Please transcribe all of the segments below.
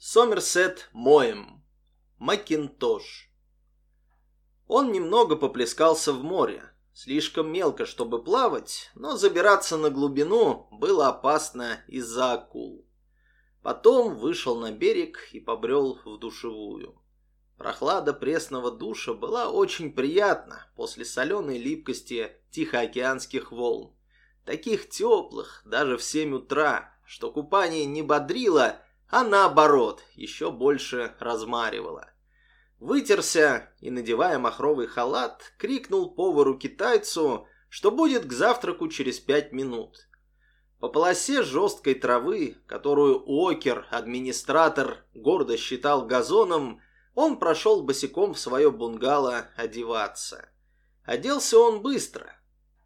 Сомерсет Моем. Макинтош. Он немного поплескался в море. Слишком мелко, чтобы плавать, но забираться на глубину было опасно из-за акул. Потом вышел на берег и побрел в душевую. Прохлада пресного душа была очень приятна после соленой липкости тихоокеанских волн. Таких теплых, даже в семь утра, что купание не бодрило, а наоборот, еще больше размаривало. Вытерся и, надевая махровый халат, крикнул повару-китайцу, что будет к завтраку через пять минут. По полосе жесткой травы, которую Уокер, администратор, гордо считал газоном, он прошел босиком в свое бунгало одеваться. Оделся он быстро.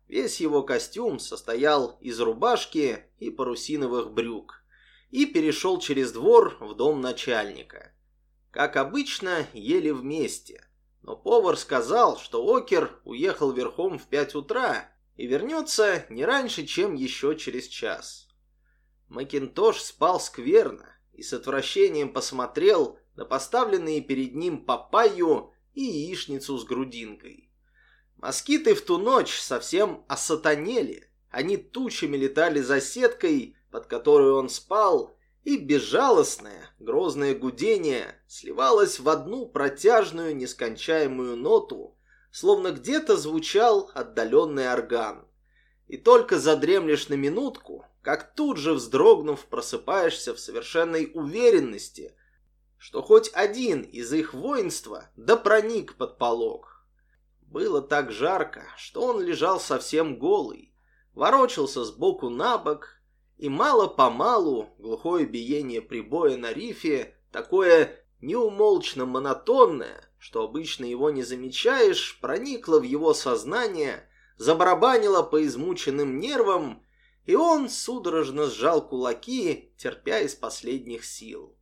Весь его костюм состоял из рубашки и парусиновых брюк. И перешел через двор в дом начальника. Как обычно, ели вместе. Но повар сказал, что Окер уехал верхом в пять утра и вернется не раньше, чем еще через час. Макинтош спал скверно и с отвращением посмотрел на поставленные перед ним папайю и яичницу с грудинкой. Москиты в ту ночь совсем осатанели. Они тучами летали за сеткой, под которой он спал, и безжалостное, грозное гудение сливалось в одну протяжную, нескончаемую ноту, словно где-то звучал отдаленный орган. И только задремлешь на минутку, как тут же вздрогнув, просыпаешься в совершенной уверенности, что хоть один из их воинства да проник под полог. Было так жарко, что он лежал совсем голый, ворочался сбоку на бок, и мало-помалу глухое биение прибоя на рифе, такое неумолчно монотонное, что обычно его не замечаешь, проникло в его сознание, забарабанило по измученным нервам, и он судорожно сжал кулаки, терпя из последних сил.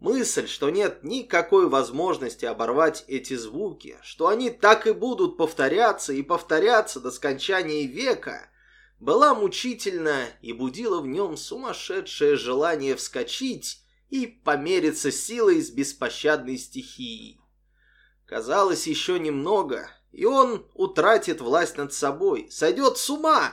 Мысль, что нет никакой возможности оборвать эти звуки, что они так и будут повторяться и повторяться до скончания века, была мучительна и будила в нем сумасшедшее желание вскочить и помериться силой с беспощадной стихией. Казалось, еще немного, и он утратит власть над собой, сойдет с ума.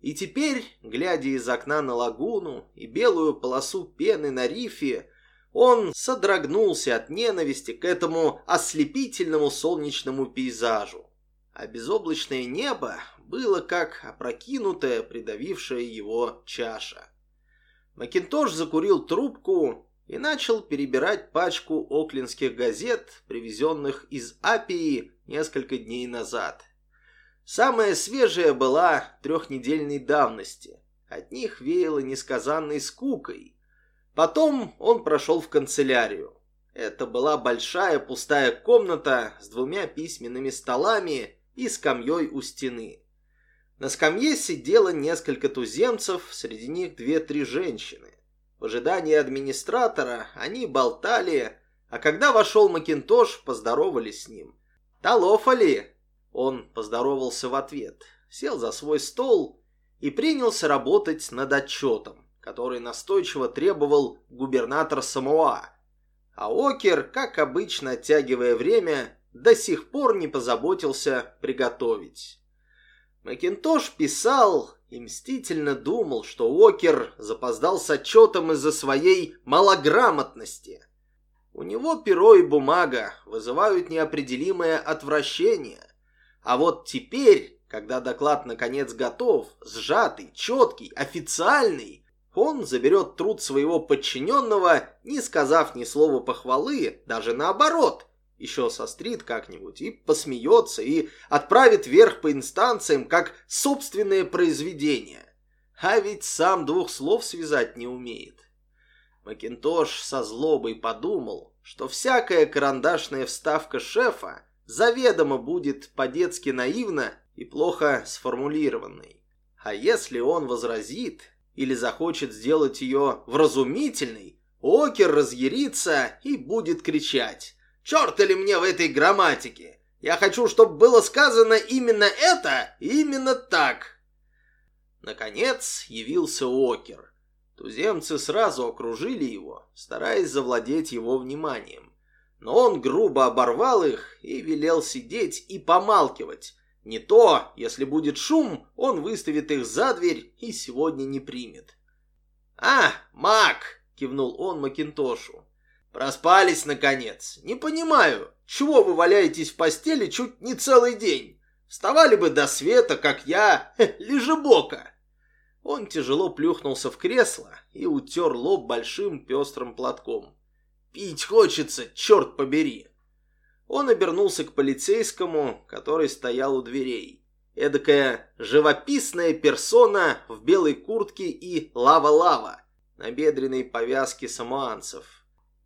И теперь, глядя из окна на лагуну и белую полосу пены на рифе, он содрогнулся от ненависти к этому ослепительному солнечному пейзажу. А безоблачное небо было как опрокинутая, придавившая его чаша. Макинтош закурил трубку и начал перебирать пачку оклинских газет, привезенных из Апии несколько дней назад. Самая свежая была трехнедельной давности. От них веяло несказанной скукой – Потом он прошел в канцелярию. Это была большая пустая комната с двумя письменными столами и скамьей у стены. На скамье сидело несколько туземцев, среди них две-три женщины. В ожидании администратора они болтали, а когда вошел Макинтош, поздоровались с ним. «Талофа ли?» Он поздоровался в ответ, сел за свой стол и принялся работать над отчетом который настойчиво требовал губернатор Самоа. А Окер, как обычно оттягивая время, до сих пор не позаботился приготовить. Макинтош писал и мстительно думал, что Окер запоздал с отчетом из-за своей малограмотности. У него перо и бумага вызывают неопределимое отвращение. А вот теперь, когда доклад наконец готов, сжатый, четкий, официальный, он заберет труд своего подчиненного, не сказав ни слова похвалы, даже наоборот, еще сострит как-нибудь и посмеется, и отправит вверх по инстанциям, как собственное произведение. А ведь сам двух слов связать не умеет. Макинтош со злобой подумал, что всякая карандашная вставка шефа заведомо будет по-детски наивна и плохо сформулированной. А если он возразит, или захочет сделать ее вразумительной, Окер разъярится и будет кричать. «Черт ли мне в этой грамматике? Я хочу, чтобы было сказано именно это, именно так!» Наконец явился Окер. Туземцы сразу окружили его, стараясь завладеть его вниманием. Но он грубо оборвал их и велел сидеть и помалкивать. Не то, если будет шум, он выставит их за дверь и сегодня не примет. «А, маг!» — кивнул он Макинтошу. «Проспались, наконец. Не понимаю, чего вы валяетесь в постели чуть не целый день? Вставали бы до света, как я, лежебока!» Он тяжело плюхнулся в кресло и утер лоб большим пестрым платком. «Пить хочется, черт побери!» Он обернулся к полицейскому, который стоял у дверей. Эдакая живописная персона в белой куртке и лава-лава на бедренной повязке самоанцев.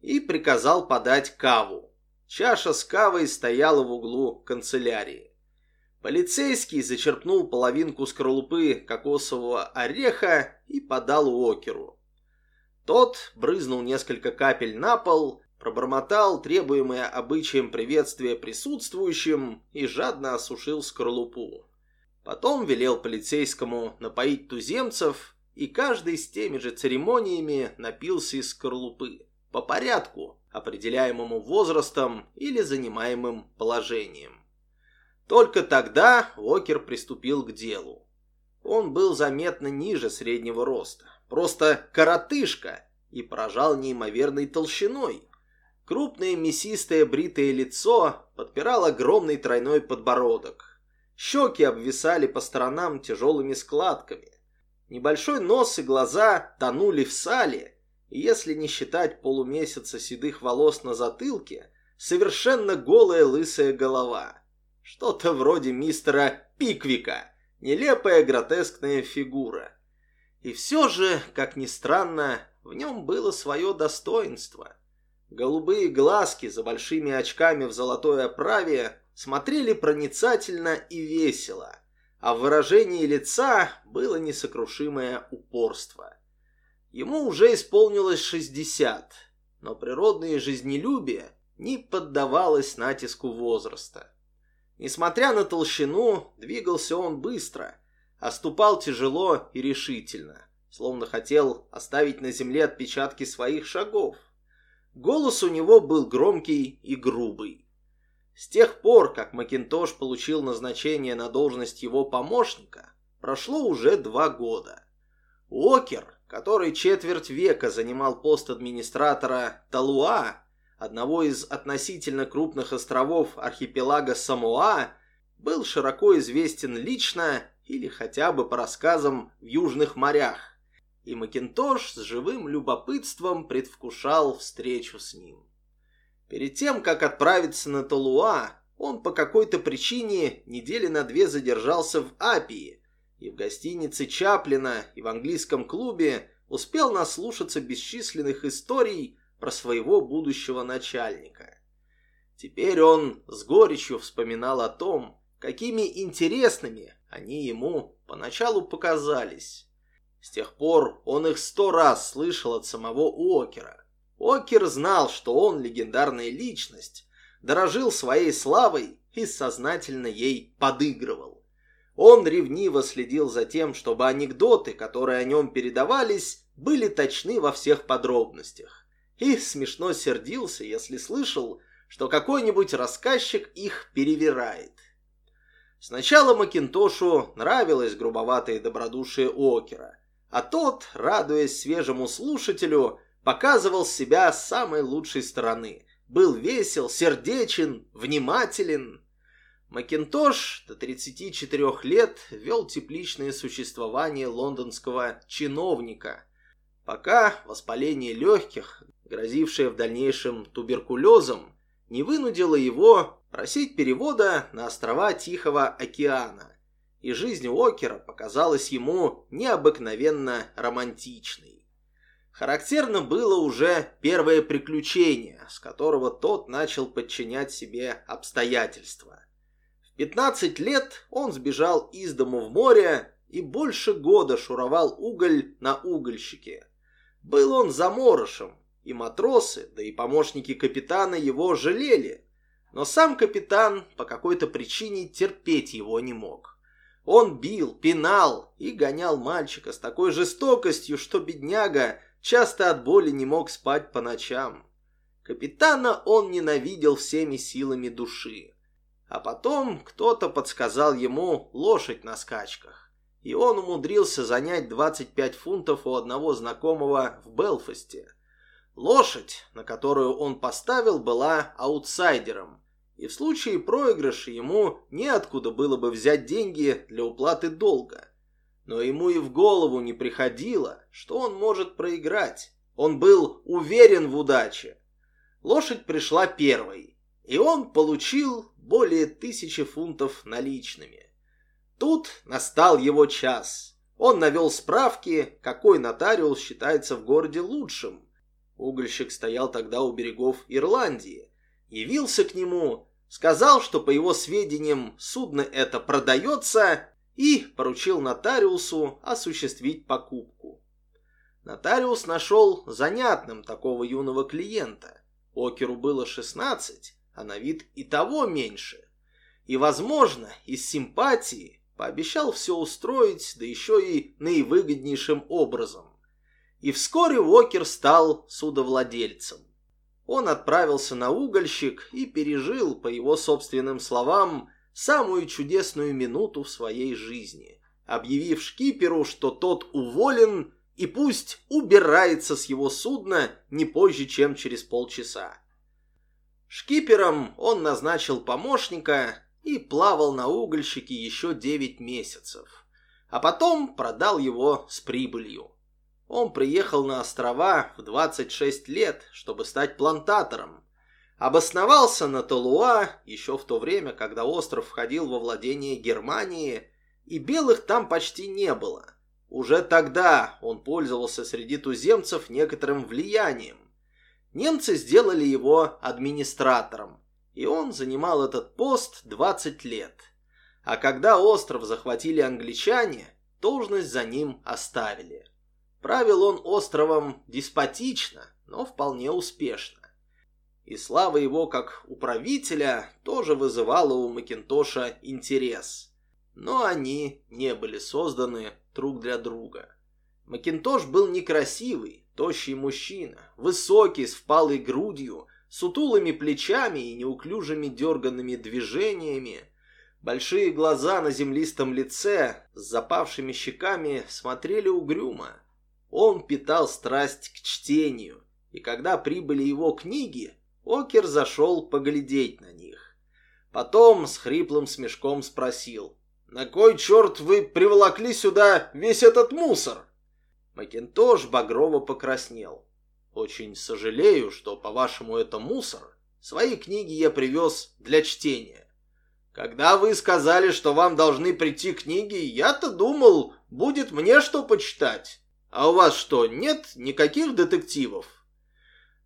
И приказал подать каву. Чаша с кавой стояла в углу канцелярии. Полицейский зачерпнул половинку скорлупы кокосового ореха и подал Уокеру. Тот брызнул несколько капель на пол, пробормотал требуемое обычаем приветствие присутствующим и жадно осушил скорлупу. Потом велел полицейскому напоить туземцев, и каждый с теми же церемониями напился из скорлупы, по порядку, определяемому возрастом или занимаемым положением. Только тогда Уокер приступил к делу. Он был заметно ниже среднего роста, просто коротышка, и поражал неимоверной толщиной. Крупное мясистое бритое лицо подпирал огромный тройной подбородок. Щеки обвисали по сторонам тяжелыми складками. Небольшой нос и глаза тонули в сале, если не считать полумесяца седых волос на затылке, совершенно голая лысая голова – что-то вроде мистера Пиквика. Нелепая гротескная фигура. И все же, как ни странно, в нем было свое достоинство. Голубые глазки за большими очками в золотой оправе смотрели проницательно и весело, а в выражении лица было несокрушимое упорство. Ему уже исполнилось 60, но природное жизнелюбие не поддавалось натиску возраста. Несмотря на толщину, двигался он быстро, а ступал тяжело и решительно, словно хотел оставить на земле отпечатки своих шагов. Голос у него был громкий и грубый. С тех пор, как Макинтош получил назначение на должность его помощника, прошло уже два года. Уокер, который четверть века занимал пост администратора Талуа, одного из относительно крупных островов архипелага Самоа, был широко известен лично или хотя бы по рассказам в южных морях, и Макинтош с живым любопытством предвкушал встречу с ним. Перед тем, как отправиться на Толуа, он по какой-то причине недели на две задержался в Апии, и в гостинице Чаплина, и в английском клубе успел наслушаться бесчисленных историй про своего будущего начальника. Теперь он с горечью вспоминал о том, какими интересными они ему поначалу показались. С тех пор он их сто раз слышал от самого Уокера. Окер знал, что он легендарная личность, дорожил своей славой и сознательно ей подыгрывал. Он ревниво следил за тем, чтобы анекдоты, которые о нем передавались, были точны во всех подробностях и смешно сердился, если слышал, что какой-нибудь рассказчик их перевирает. Сначала Макинтошу нравилось грубоватое добродушие Окера, а тот, радуясь свежему слушателю, показывал себя с самой лучшей стороны. Был весел, сердечен, внимателен. Макинтош до 34 лет вел тепличное существование лондонского чиновника, пока воспаление легких грозившее в дальнейшем туберкулезом, не вынудило его просить перевода на острова Тихого океана, и жизнь Уокера показалась ему необыкновенно романтичной. Характерно было уже первое приключение, с которого тот начал подчинять себе обстоятельства. В 15 лет он сбежал из дому в море и больше года шуровал уголь на угольщике. Был он заморышем, и матросы, да и помощники капитана его жалели. Но сам капитан по какой-то причине терпеть его не мог. Он бил, пинал и гонял мальчика с такой жестокостью, что бедняга часто от боли не мог спать по ночам. Капитана он ненавидел всеми силами души. А потом кто-то подсказал ему лошадь на скачках, и он умудрился занять 25 фунтов у одного знакомого в Белфасте. Лошадь, на которую он поставил, была аутсайдером, и в случае проигрыша ему неоткуда было бы взять деньги для уплаты долга. Но ему и в голову не приходило, что он может проиграть. Он был уверен в удаче. Лошадь пришла первой, и он получил более тысячи фунтов наличными. Тут настал его час. Он навел справки, какой нотариус считается в городе лучшим. Угольщик стоял тогда у берегов Ирландии явился к нему, сказал, что по его сведениям судно это продается и поручил нотариусу осуществить покупку. Нотариус нашел занятным такого юного клиента. Океру было 16, а на вид и того меньше. И, возможно, из симпатии пообещал все устроить, да еще и наивыгоднейшим образом. И вскоре Уокер стал судовладельцем. Он отправился на угольщик и пережил, по его собственным словам, самую чудесную минуту в своей жизни, объявив шкиперу, что тот уволен и пусть убирается с его судна не позже, чем через полчаса. Шкипером он назначил помощника и плавал на угольщике еще 9 месяцев, а потом продал его с прибылью. Он приехал на острова в 26 лет, чтобы стать плантатором. Обосновался на Толуа еще в то время, когда остров входил во владение Германии, и белых там почти не было. Уже тогда он пользовался среди туземцев некоторым влиянием. Немцы сделали его администратором, и он занимал этот пост 20 лет. А когда остров захватили англичане, должность за ним оставили. Правил он островом деспотично, но вполне успешно. И слава его как управителя тоже вызывала у Макинтоша интерес. Но они не были созданы друг для друга. Макинтош был некрасивый, тощий мужчина, высокий, с впалой грудью, сутулыми плечами и неуклюжими дерганными движениями. Большие глаза на землистом лице с запавшими щеками смотрели угрюмо. Он питал страсть к чтению, и когда прибыли его книги, Окер зашел поглядеть на них. Потом с хриплым смешком спросил, «На кой черт вы приволокли сюда весь этот мусор?» Макинтош багрово покраснел. «Очень сожалею, что, по-вашему, это мусор. Свои книги я привез для чтения. Когда вы сказали, что вам должны прийти книги, я-то думал, будет мне что почитать. А у вас что, нет никаких детективов?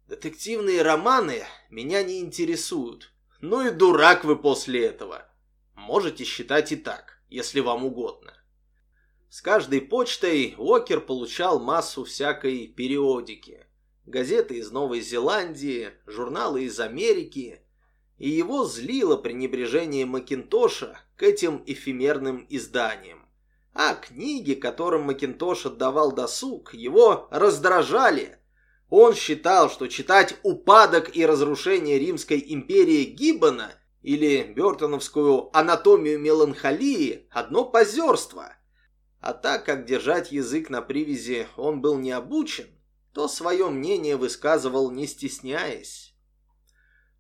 Детективные романы меня не интересуют. Ну и дурак вы после этого. Можете считать и так, если вам угодно. С каждой почтой Уокер получал массу всякой периодики. Газеты из Новой Зеландии, журналы из Америки. И его злило пренебрежение Макинтоша к этим эфемерным изданиям а книги, которым Макинтош отдавал досуг, его раздражали. Он считал, что читать «Упадок и разрушение Римской империи» Гиббона или Бертоновскую «Анатомию меланхолии» – одно позерство. А так как держать язык на привязи он был не обучен, то свое мнение высказывал не стесняясь.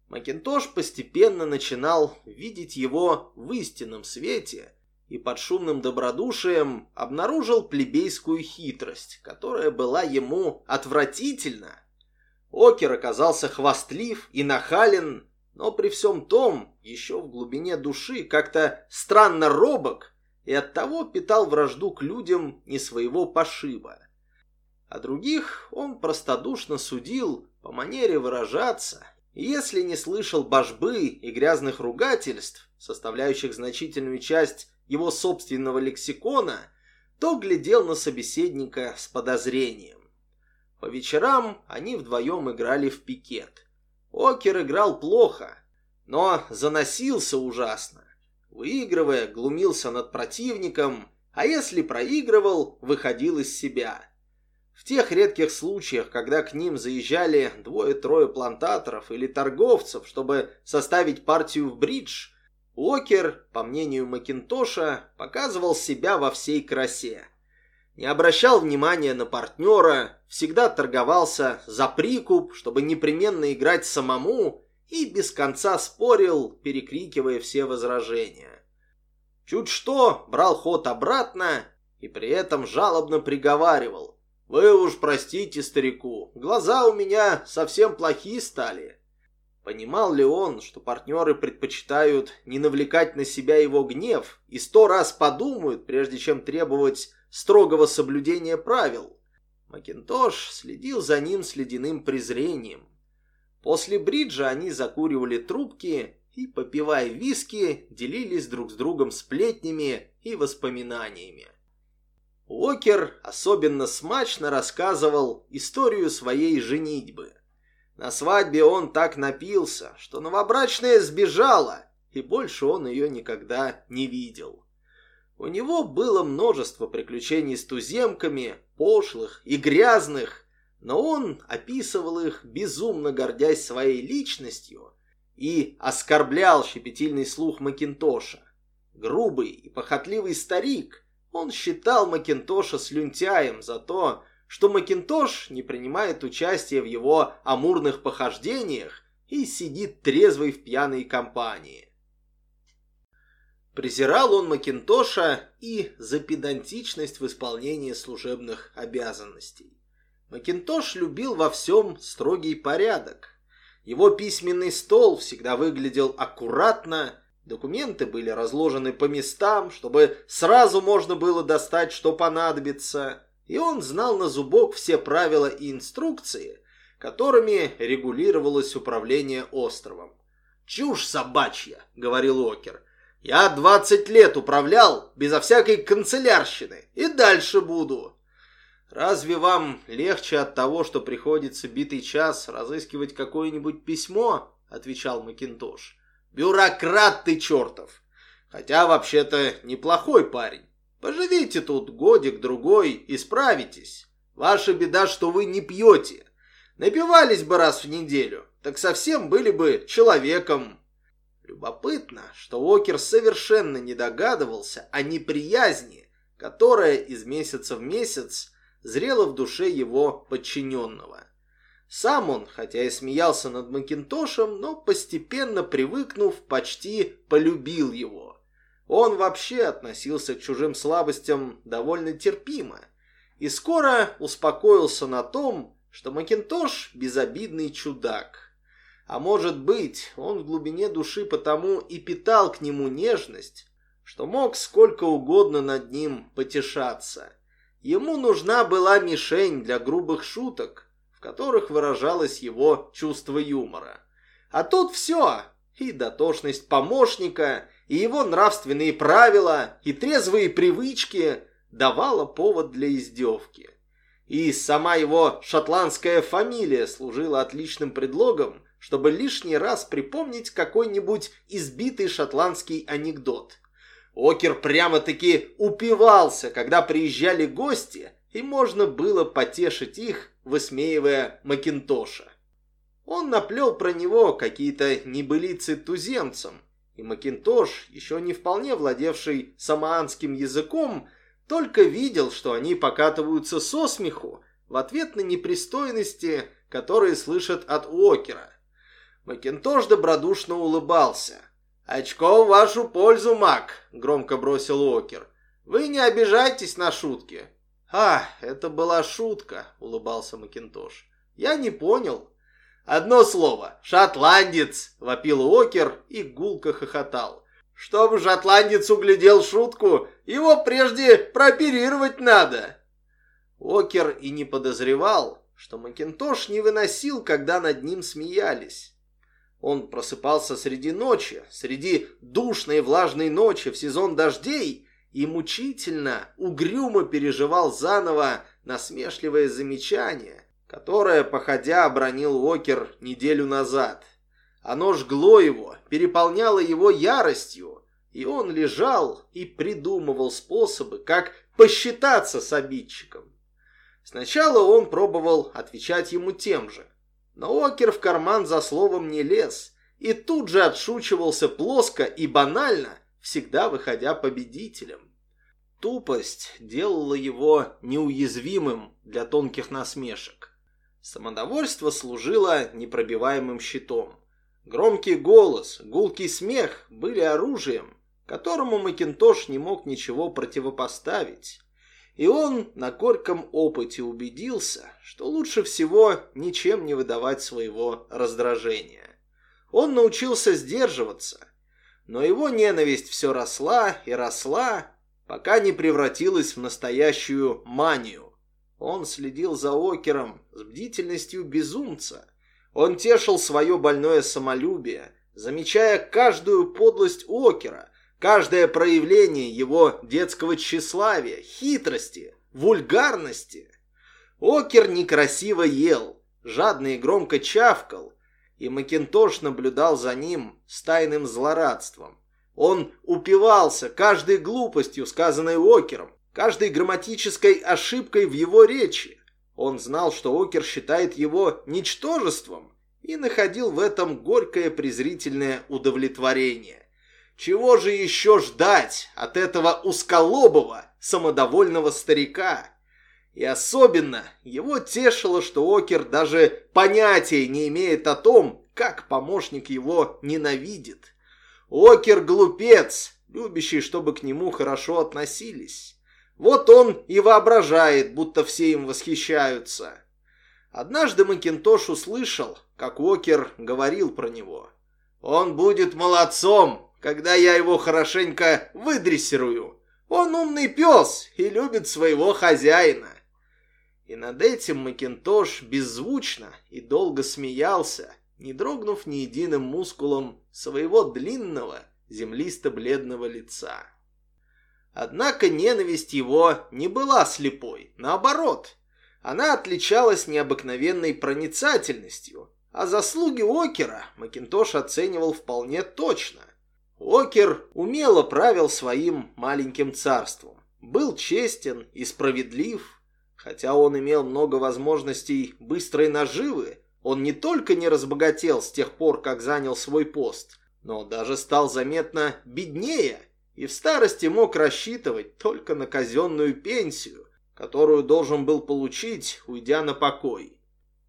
Макинтош постепенно начинал видеть его в истинном свете – и под шумным добродушием обнаружил плебейскую хитрость, которая была ему отвратительна. Окер оказался хвастлив и нахален, но при всем том еще в глубине души как-то странно робок и оттого питал вражду к людям не своего пошиба. А других он простодушно судил по манере выражаться, и если не слышал божбы и грязных ругательств, составляющих значительную часть его собственного лексикона, то глядел на собеседника с подозрением. По вечерам они вдвоем играли в пикет. Окер играл плохо, но заносился ужасно. Выигрывая, глумился над противником, а если проигрывал, выходил из себя. В тех редких случаях, когда к ним заезжали двое-трое плантаторов или торговцев, чтобы составить партию в бридж, Уокер, по мнению Макинтоша, показывал себя во всей красе. Не обращал внимания на партнера, всегда торговался за прикуп, чтобы непременно играть самому, и без конца спорил, перекрикивая все возражения. Чуть что, брал ход обратно и при этом жалобно приговаривал. «Вы уж простите старику, глаза у меня совсем плохие стали». Понимал ли он, что партнеры предпочитают не навлекать на себя его гнев и сто раз подумают, прежде чем требовать строгого соблюдения правил? Макинтош следил за ним с ледяным презрением. После бриджа они закуривали трубки и, попивая виски, делились друг с другом сплетнями и воспоминаниями. Уокер особенно смачно рассказывал историю своей женитьбы. На свадьбе он так напился, что новобрачная сбежала, и больше он ее никогда не видел. У него было множество приключений с туземками, пошлых и грязных, но он описывал их, безумно гордясь своей личностью, и оскорблял щепетильный слух Макинтоша. Грубый и похотливый старик, он считал Макинтоша слюнтяем за то, что Макинтош не принимает участия в его амурных похождениях и сидит трезвый в пьяной компании. Презирал он Макинтоша и за педантичность в исполнении служебных обязанностей. Макинтош любил во всем строгий порядок. Его письменный стол всегда выглядел аккуратно, документы были разложены по местам, чтобы сразу можно было достать, что понадобится – и он знал на зубок все правила и инструкции, которыми регулировалось управление островом. «Чушь собачья», — говорил Окер. «Я двадцать лет управлял безо всякой канцелярщины и дальше буду». «Разве вам легче от того, что приходится битый час разыскивать какое-нибудь письмо?» — отвечал Макинтош. «Бюрократ ты чертов! Хотя вообще-то неплохой парень. Поживите тут годик-другой и справитесь. Ваша беда, что вы не пьете. Напивались бы раз в неделю, так совсем были бы человеком. Любопытно, что Уокер совершенно не догадывался о неприязни, которая из месяца в месяц зрела в душе его подчиненного. Сам он, хотя и смеялся над Макинтошем, но постепенно привыкнув, почти полюбил его. Он вообще относился к чужим слабостям довольно терпимо и скоро успокоился на том, что Макинтош – безобидный чудак. А может быть, он в глубине души потому и питал к нему нежность, что мог сколько угодно над ним потешаться. Ему нужна была мишень для грубых шуток, в которых выражалось его чувство юмора. А тут все, и дотошность помощника – и его нравственные правила, и трезвые привычки давала повод для издевки. И сама его шотландская фамилия служила отличным предлогом, чтобы лишний раз припомнить какой-нибудь избитый шотландский анекдот. Окер прямо-таки упивался, когда приезжали гости, и можно было потешить их, высмеивая Макинтоша. Он наплел про него какие-то небылицы туземцам, и Макинтош, еще не вполне владевший самоанским языком, только видел, что они покатываются со смеху в ответ на непристойности, которые слышат от Уокера. Макинтош добродушно улыбался. «Очко в вашу пользу, Мак!» — громко бросил Уокер. «Вы не обижайтесь на шутки». «А, это была шутка», — улыбался Макинтош. «Я не понял». «Одно слово. Шотландец!» — вопил Уокер и гулко хохотал. «Чтобы шотландец углядел шутку, его прежде прооперировать надо!» Уокер и не подозревал, что Макинтош не выносил, когда над ним смеялись. Он просыпался среди ночи, среди душной влажной ночи в сезон дождей и мучительно, угрюмо переживал заново насмешливое замечание, которое, походя, обронил Уокер неделю назад. Оно жгло его, переполняло его яростью, и он лежал и придумывал способы, как посчитаться с обидчиком. Сначала он пробовал отвечать ему тем же, но Окер в карман за словом не лез и тут же отшучивался плоско и банально, всегда выходя победителем. Тупость делала его неуязвимым для тонких насмешек. Самодовольство служило непробиваемым щитом. Громкий голос, гулкий смех были оружием, которому Макинтош не мог ничего противопоставить. И он на горьком опыте убедился, что лучше всего ничем не выдавать своего раздражения. Он научился сдерживаться, но его ненависть все росла и росла, пока не превратилась в настоящую манию. Он следил за Окером с бдительностью безумца. Он тешил свое больное самолюбие, замечая каждую подлость Окера, Каждое проявление его детского тщеславия, хитрости, вульгарности. Окер некрасиво ел, жадно и громко чавкал, и Макинтош наблюдал за ним с тайным злорадством. Он упивался каждой глупостью, сказанной Окером, каждой грамматической ошибкой в его речи. Он знал, что Окер считает его ничтожеством и находил в этом горькое презрительное удовлетворение. Чего же еще ждать от этого узколобого, самодовольного старика? И особенно его тешило, что Окер даже понятия не имеет о том, как помощник его ненавидит. Окер глупец, любящий, чтобы к нему хорошо относились. Вот он и воображает, будто все им восхищаются. Однажды Макинтош услышал, как Окер говорил про него. «Он будет молодцом, когда я его хорошенько выдрессирую. Он умный пес и любит своего хозяина. И над этим Макинтош беззвучно и долго смеялся, не дрогнув ни единым мускулом своего длинного, землисто-бледного лица. Однако ненависть его не была слепой, наоборот. Она отличалась необыкновенной проницательностью, а заслуги Окера Макинтош оценивал вполне точно. Окер умело правил своим маленьким царством. Был честен и справедлив. Хотя он имел много возможностей быстрой наживы, он не только не разбогател с тех пор, как занял свой пост, но даже стал заметно беднее и в старости мог рассчитывать только на казенную пенсию, которую должен был получить, уйдя на покой.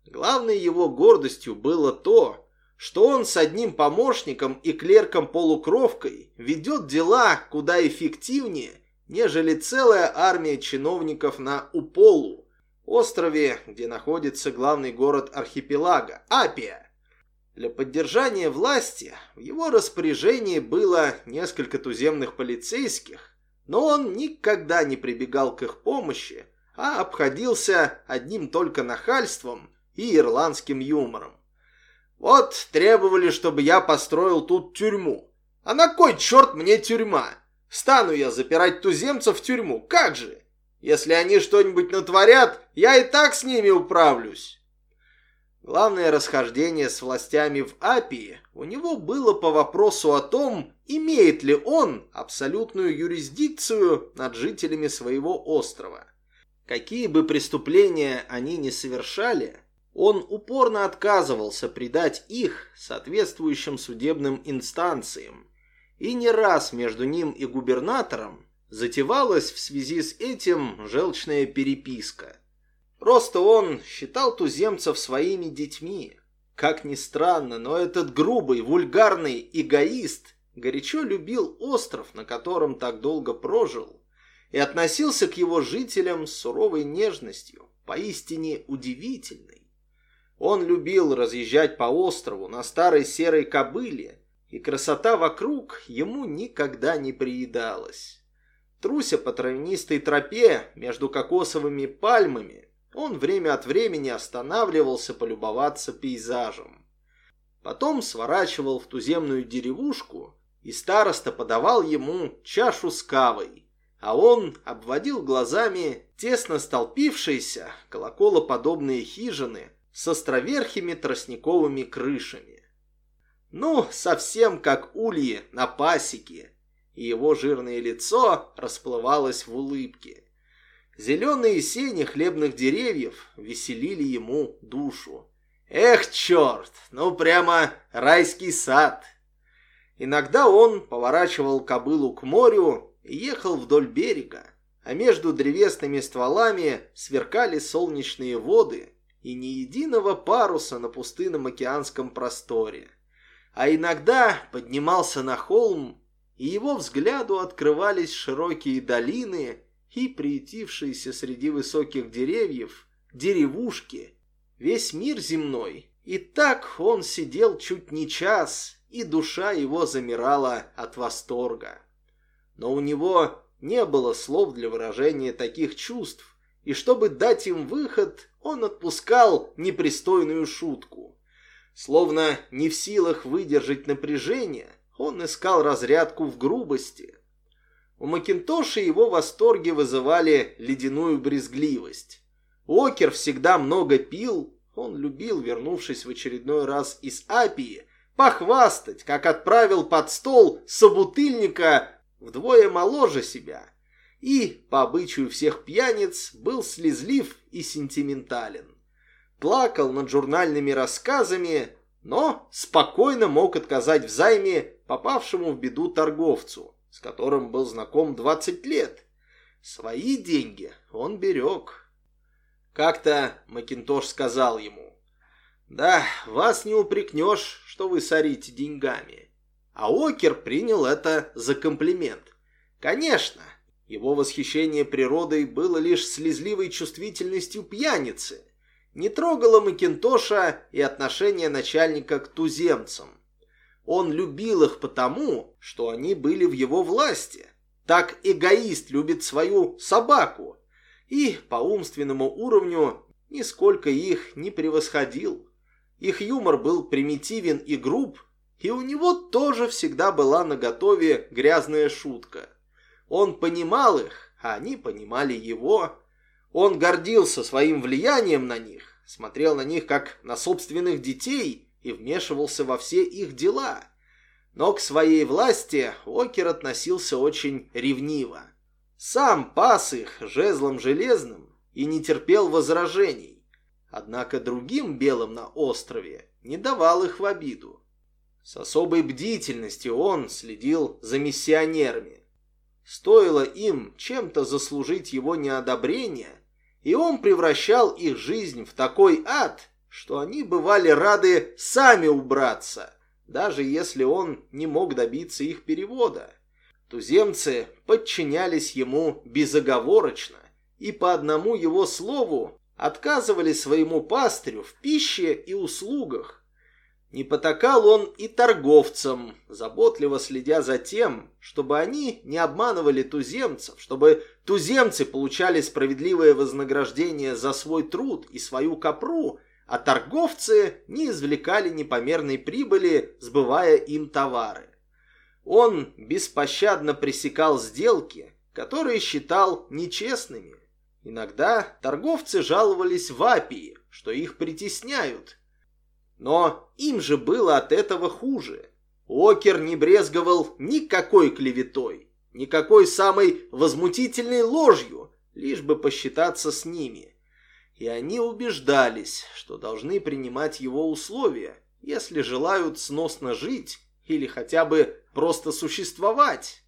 Главной его гордостью было то, что он с одним помощником и клерком-полукровкой ведет дела куда эффективнее, нежели целая армия чиновников на Уполу, острове, где находится главный город архипелага – Апия. Для поддержания власти в его распоряжении было несколько туземных полицейских, но он никогда не прибегал к их помощи, а обходился одним только нахальством и ирландским юмором. Вот требовали, чтобы я построил тут тюрьму. А на кой черт мне тюрьма? Стану я запирать туземцев в тюрьму, как же? Если они что-нибудь натворят, я и так с ними управлюсь. Главное расхождение с властями в Апии у него было по вопросу о том, имеет ли он абсолютную юрисдикцию над жителями своего острова. Какие бы преступления они ни совершали, он упорно отказывался предать их соответствующим судебным инстанциям. И не раз между ним и губернатором затевалась в связи с этим желчная переписка. Просто он считал туземцев своими детьми. Как ни странно, но этот грубый, вульгарный эгоист горячо любил остров, на котором так долго прожил, и относился к его жителям с суровой нежностью, поистине удивительной. Он любил разъезжать по острову на старой серой кобыле, и красота вокруг ему никогда не приедалась. Труся по травянистой тропе между кокосовыми пальмами, он время от времени останавливался полюбоваться пейзажем. Потом сворачивал в туземную деревушку, и староста подавал ему чашу с кавой, а он обводил глазами тесно столпившиеся колоколоподобные хижины, с островерхими тростниковыми крышами. Ну, совсем как ульи на пасеке. и его жирное лицо расплывалось в улыбке. Зеленые сени хлебных деревьев веселили ему душу. Эх, черт, ну прямо райский сад. Иногда он поворачивал кобылу к морю и ехал вдоль берега, а между древесными стволами сверкали солнечные воды и ни единого паруса на пустынном океанском просторе. А иногда поднимался на холм, и его взгляду открывались широкие долины и приютившиеся среди высоких деревьев деревушки, весь мир земной. И так он сидел чуть не час, и душа его замирала от восторга. Но у него не было слов для выражения таких чувств, и чтобы дать им выход, он отпускал непристойную шутку. Словно не в силах выдержать напряжение, он искал разрядку в грубости. У Макинтоша его восторги вызывали ледяную брезгливость. Окер всегда много пил, он любил, вернувшись в очередной раз из Апии, похвастать, как отправил под стол собутыльника вдвое моложе себя, и, по обычаю всех пьяниц, был слезлив и сентиментален. Плакал над журнальными рассказами, но спокойно мог отказать в займе попавшему в беду торговцу, с которым был знаком 20 лет. Свои деньги он берег. Как-то Макинтош сказал ему, «Да, вас не упрекнешь, что вы сорите деньгами». А Окер принял это за комплимент. Конечно, его восхищение природой было лишь слезливой чувствительностью пьяницы. Не трогало Макинтоша и отношение начальника к туземцам. Он любил их потому, что они были в его власти. Так эгоист любит свою собаку. И по умственному уровню нисколько их не превосходил. Их юмор был примитивен и груб, и у него тоже всегда была наготове грязная шутка. Он понимал их, а они понимали его. Он гордился своим влиянием на них, смотрел на них как на собственных детей и вмешивался во все их дела. Но к своей власти Окер относился очень ревниво. Сам пас их жезлом железным и не терпел возражений. Однако другим белым на острове не давал их в обиду. С особой бдительностью он следил за миссионерами. Стоило им чем-то заслужить его неодобрение, и он превращал их жизнь в такой ад, что они бывали рады сами убраться, даже если он не мог добиться их перевода. Туземцы подчинялись ему безоговорочно и по одному его слову отказывали своему пастырю в пище и услугах, не потакал он и торговцам, заботливо следя за тем, чтобы они не обманывали туземцев, чтобы туземцы получали справедливое вознаграждение за свой труд и свою копру, а торговцы не извлекали непомерной прибыли, сбывая им товары. Он беспощадно пресекал сделки, которые считал нечестными. Иногда торговцы жаловались в Апии, что их притесняют, но им же было от этого хуже. Окер не брезговал никакой клеветой, никакой самой возмутительной ложью, лишь бы посчитаться с ними. И они убеждались, что должны принимать его условия, если желают сносно жить или хотя бы просто существовать.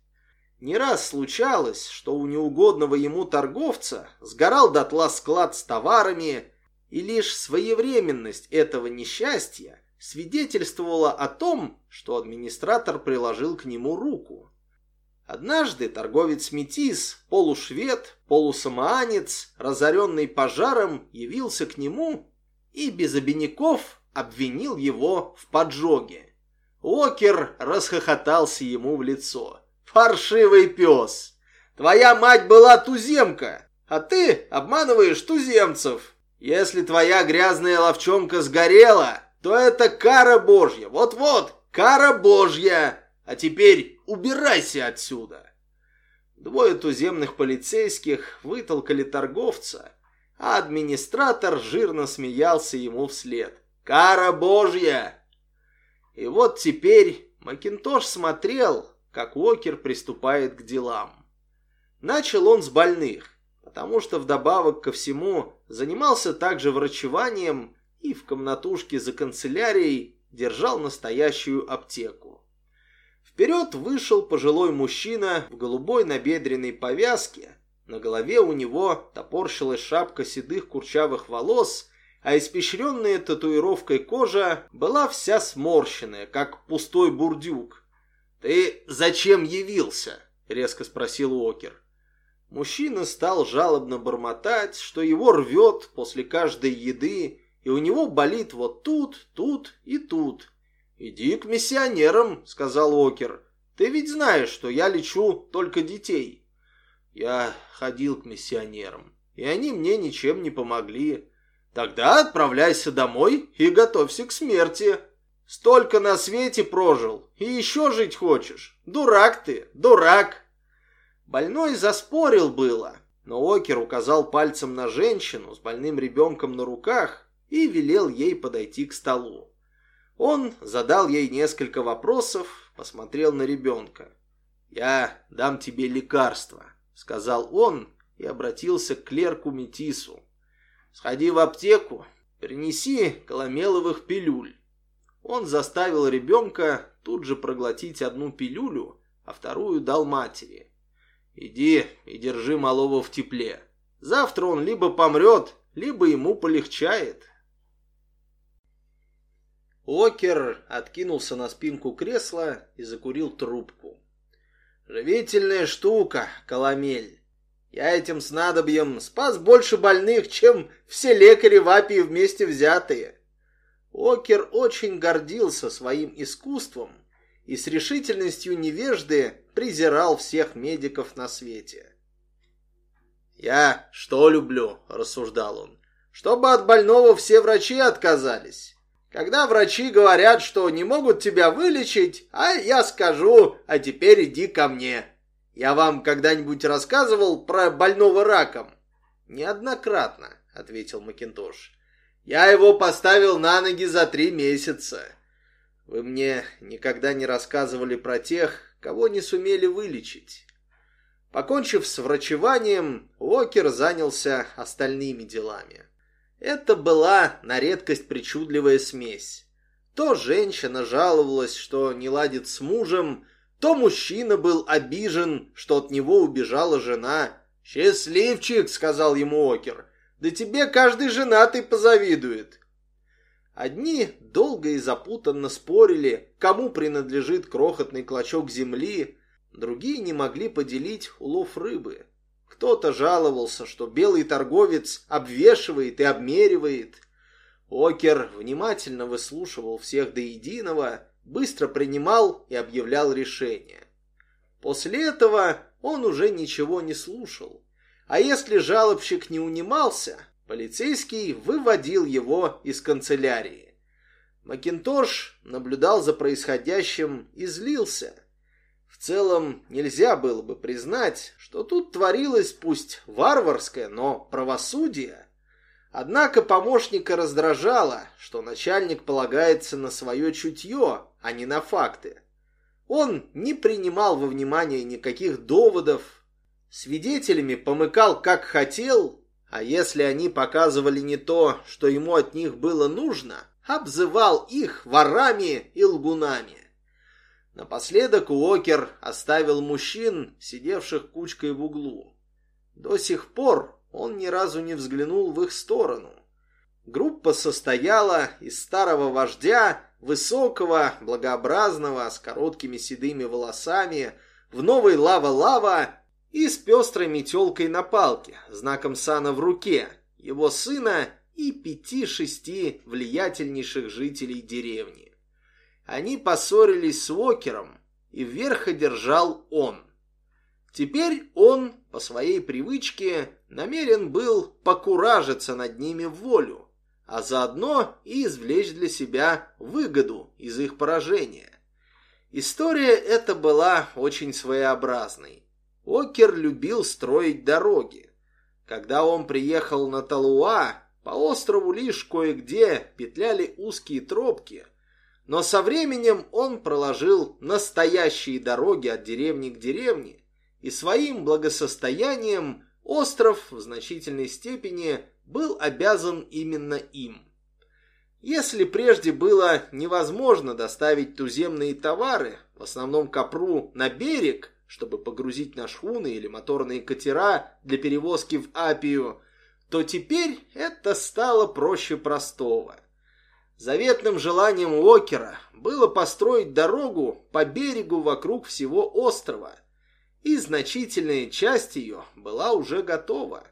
Не раз случалось, что у неугодного ему торговца сгорал дотла склад с товарами, и лишь своевременность этого несчастья свидетельствовала о том, что администратор приложил к нему руку. Однажды торговец Метис, полушвед, полусамоанец, разоренный пожаром, явился к нему и без обиняков обвинил его в поджоге. Окер расхохотался ему в лицо. «Паршивый пес! Твоя мать была туземка, а ты обманываешь туземцев!» Если твоя грязная ловчонка сгорела, то это кара божья. Вот-вот, кара божья. А теперь убирайся отсюда. Двое туземных полицейских вытолкали торговца, а администратор жирно смеялся ему вслед. «Кара Божья!» И вот теперь Макинтош смотрел, как Уокер приступает к делам. Начал он с больных, потому что вдобавок ко всему занимался также врачеванием и в комнатушке за канцелярией держал настоящую аптеку. Вперед вышел пожилой мужчина в голубой набедренной повязке, на голове у него топорщилась шапка седых курчавых волос, а испещренная татуировкой кожа была вся сморщенная, как пустой бурдюк. «Ты зачем явился?» — резко спросил Уокер. Мужчина стал жалобно бормотать, что его рвет после каждой еды, и у него болит вот тут, тут и тут. «Иди к миссионерам», — сказал Уокер. «Ты ведь знаешь, что я лечу только детей». Я ходил к миссионерам, и они мне ничем не помогли. Тогда отправляйся домой и готовься к смерти. Столько на свете прожил, и еще жить хочешь. Дурак ты, дурак. Больной заспорил было, но Окер указал пальцем на женщину с больным ребенком на руках и велел ей подойти к столу. Он задал ей несколько вопросов, посмотрел на ребенка. «Я дам тебе лекарство», — сказал он и обратился к клерку Метису. «Сходи в аптеку, принеси коломеловых пилюль». Он заставил ребенка тут же проглотить одну пилюлю, а вторую дал матери. Иди и держи малого в тепле. Завтра он либо помрет, либо ему полегчает. Окер откинулся на спинку кресла и закурил трубку. Живительная штука, коломель. Я этим снадобьем спас больше больных, чем все лекари в Апии вместе взятые. Окер очень гордился своим искусством и с решительностью невежды презирал всех медиков на свете. «Я что люблю?» – рассуждал он. «Чтобы от больного все врачи отказались. Когда врачи говорят, что не могут тебя вылечить, а я скажу, а теперь иди ко мне. Я вам когда-нибудь рассказывал про больного раком?» «Неоднократно», — ответил Макинтош. «Я его поставил на ноги за три месяца. Вы мне никогда не рассказывали про тех, кого не сумели вылечить. Покончив с врачеванием, Уокер занялся остальными делами. Это была на редкость причудливая смесь. То женщина жаловалась, что не ладит с мужем, то мужчина был обижен, что от него убежала жена. «Счастливчик!» — сказал ему Окер. «Да тебе каждый женатый позавидует!» Одни долго и запутанно спорили, кому принадлежит крохотный клочок земли, другие не могли поделить улов рыбы. Кто-то жаловался, что белый торговец обвешивает и обмеривает. Окер внимательно выслушивал всех до единого, быстро принимал и объявлял решение. После этого он уже ничего не слушал. А если жалобщик не унимался, Полицейский выводил его из канцелярии. Макинтош наблюдал за происходящим и злился. В целом нельзя было бы признать, что тут творилось пусть варварское, но правосудие. Однако помощника раздражало, что начальник полагается на свое чутье, а не на факты. Он не принимал во внимание никаких доводов, свидетелями помыкал как хотел а если они показывали не то, что ему от них было нужно, обзывал их ворами и лгунами. Напоследок Уокер оставил мужчин, сидевших кучкой в углу. До сих пор он ни разу не взглянул в их сторону. Группа состояла из старого вождя, высокого, благообразного, с короткими седыми волосами, в новой лава-лава и с пестрой метелкой на палке, знаком сана в руке, его сына и пяти-шести влиятельнейших жителей деревни. Они поссорились с Уокером, и вверх одержал он. Теперь он, по своей привычке, намерен был покуражиться над ними в волю, а заодно и извлечь для себя выгоду из их поражения. История эта была очень своеобразной. Окер любил строить дороги. Когда он приехал на Талуа, по острову лишь кое-где петляли узкие тропки, но со временем он проложил настоящие дороги от деревни к деревне, и своим благосостоянием остров в значительной степени был обязан именно им. Если прежде было невозможно доставить туземные товары, в основном капру, на берег, чтобы погрузить на шхуны или моторные катера для перевозки в Апию, то теперь это стало проще простого. Заветным желанием Уокера было построить дорогу по берегу вокруг всего острова, и значительная часть ее была уже готова.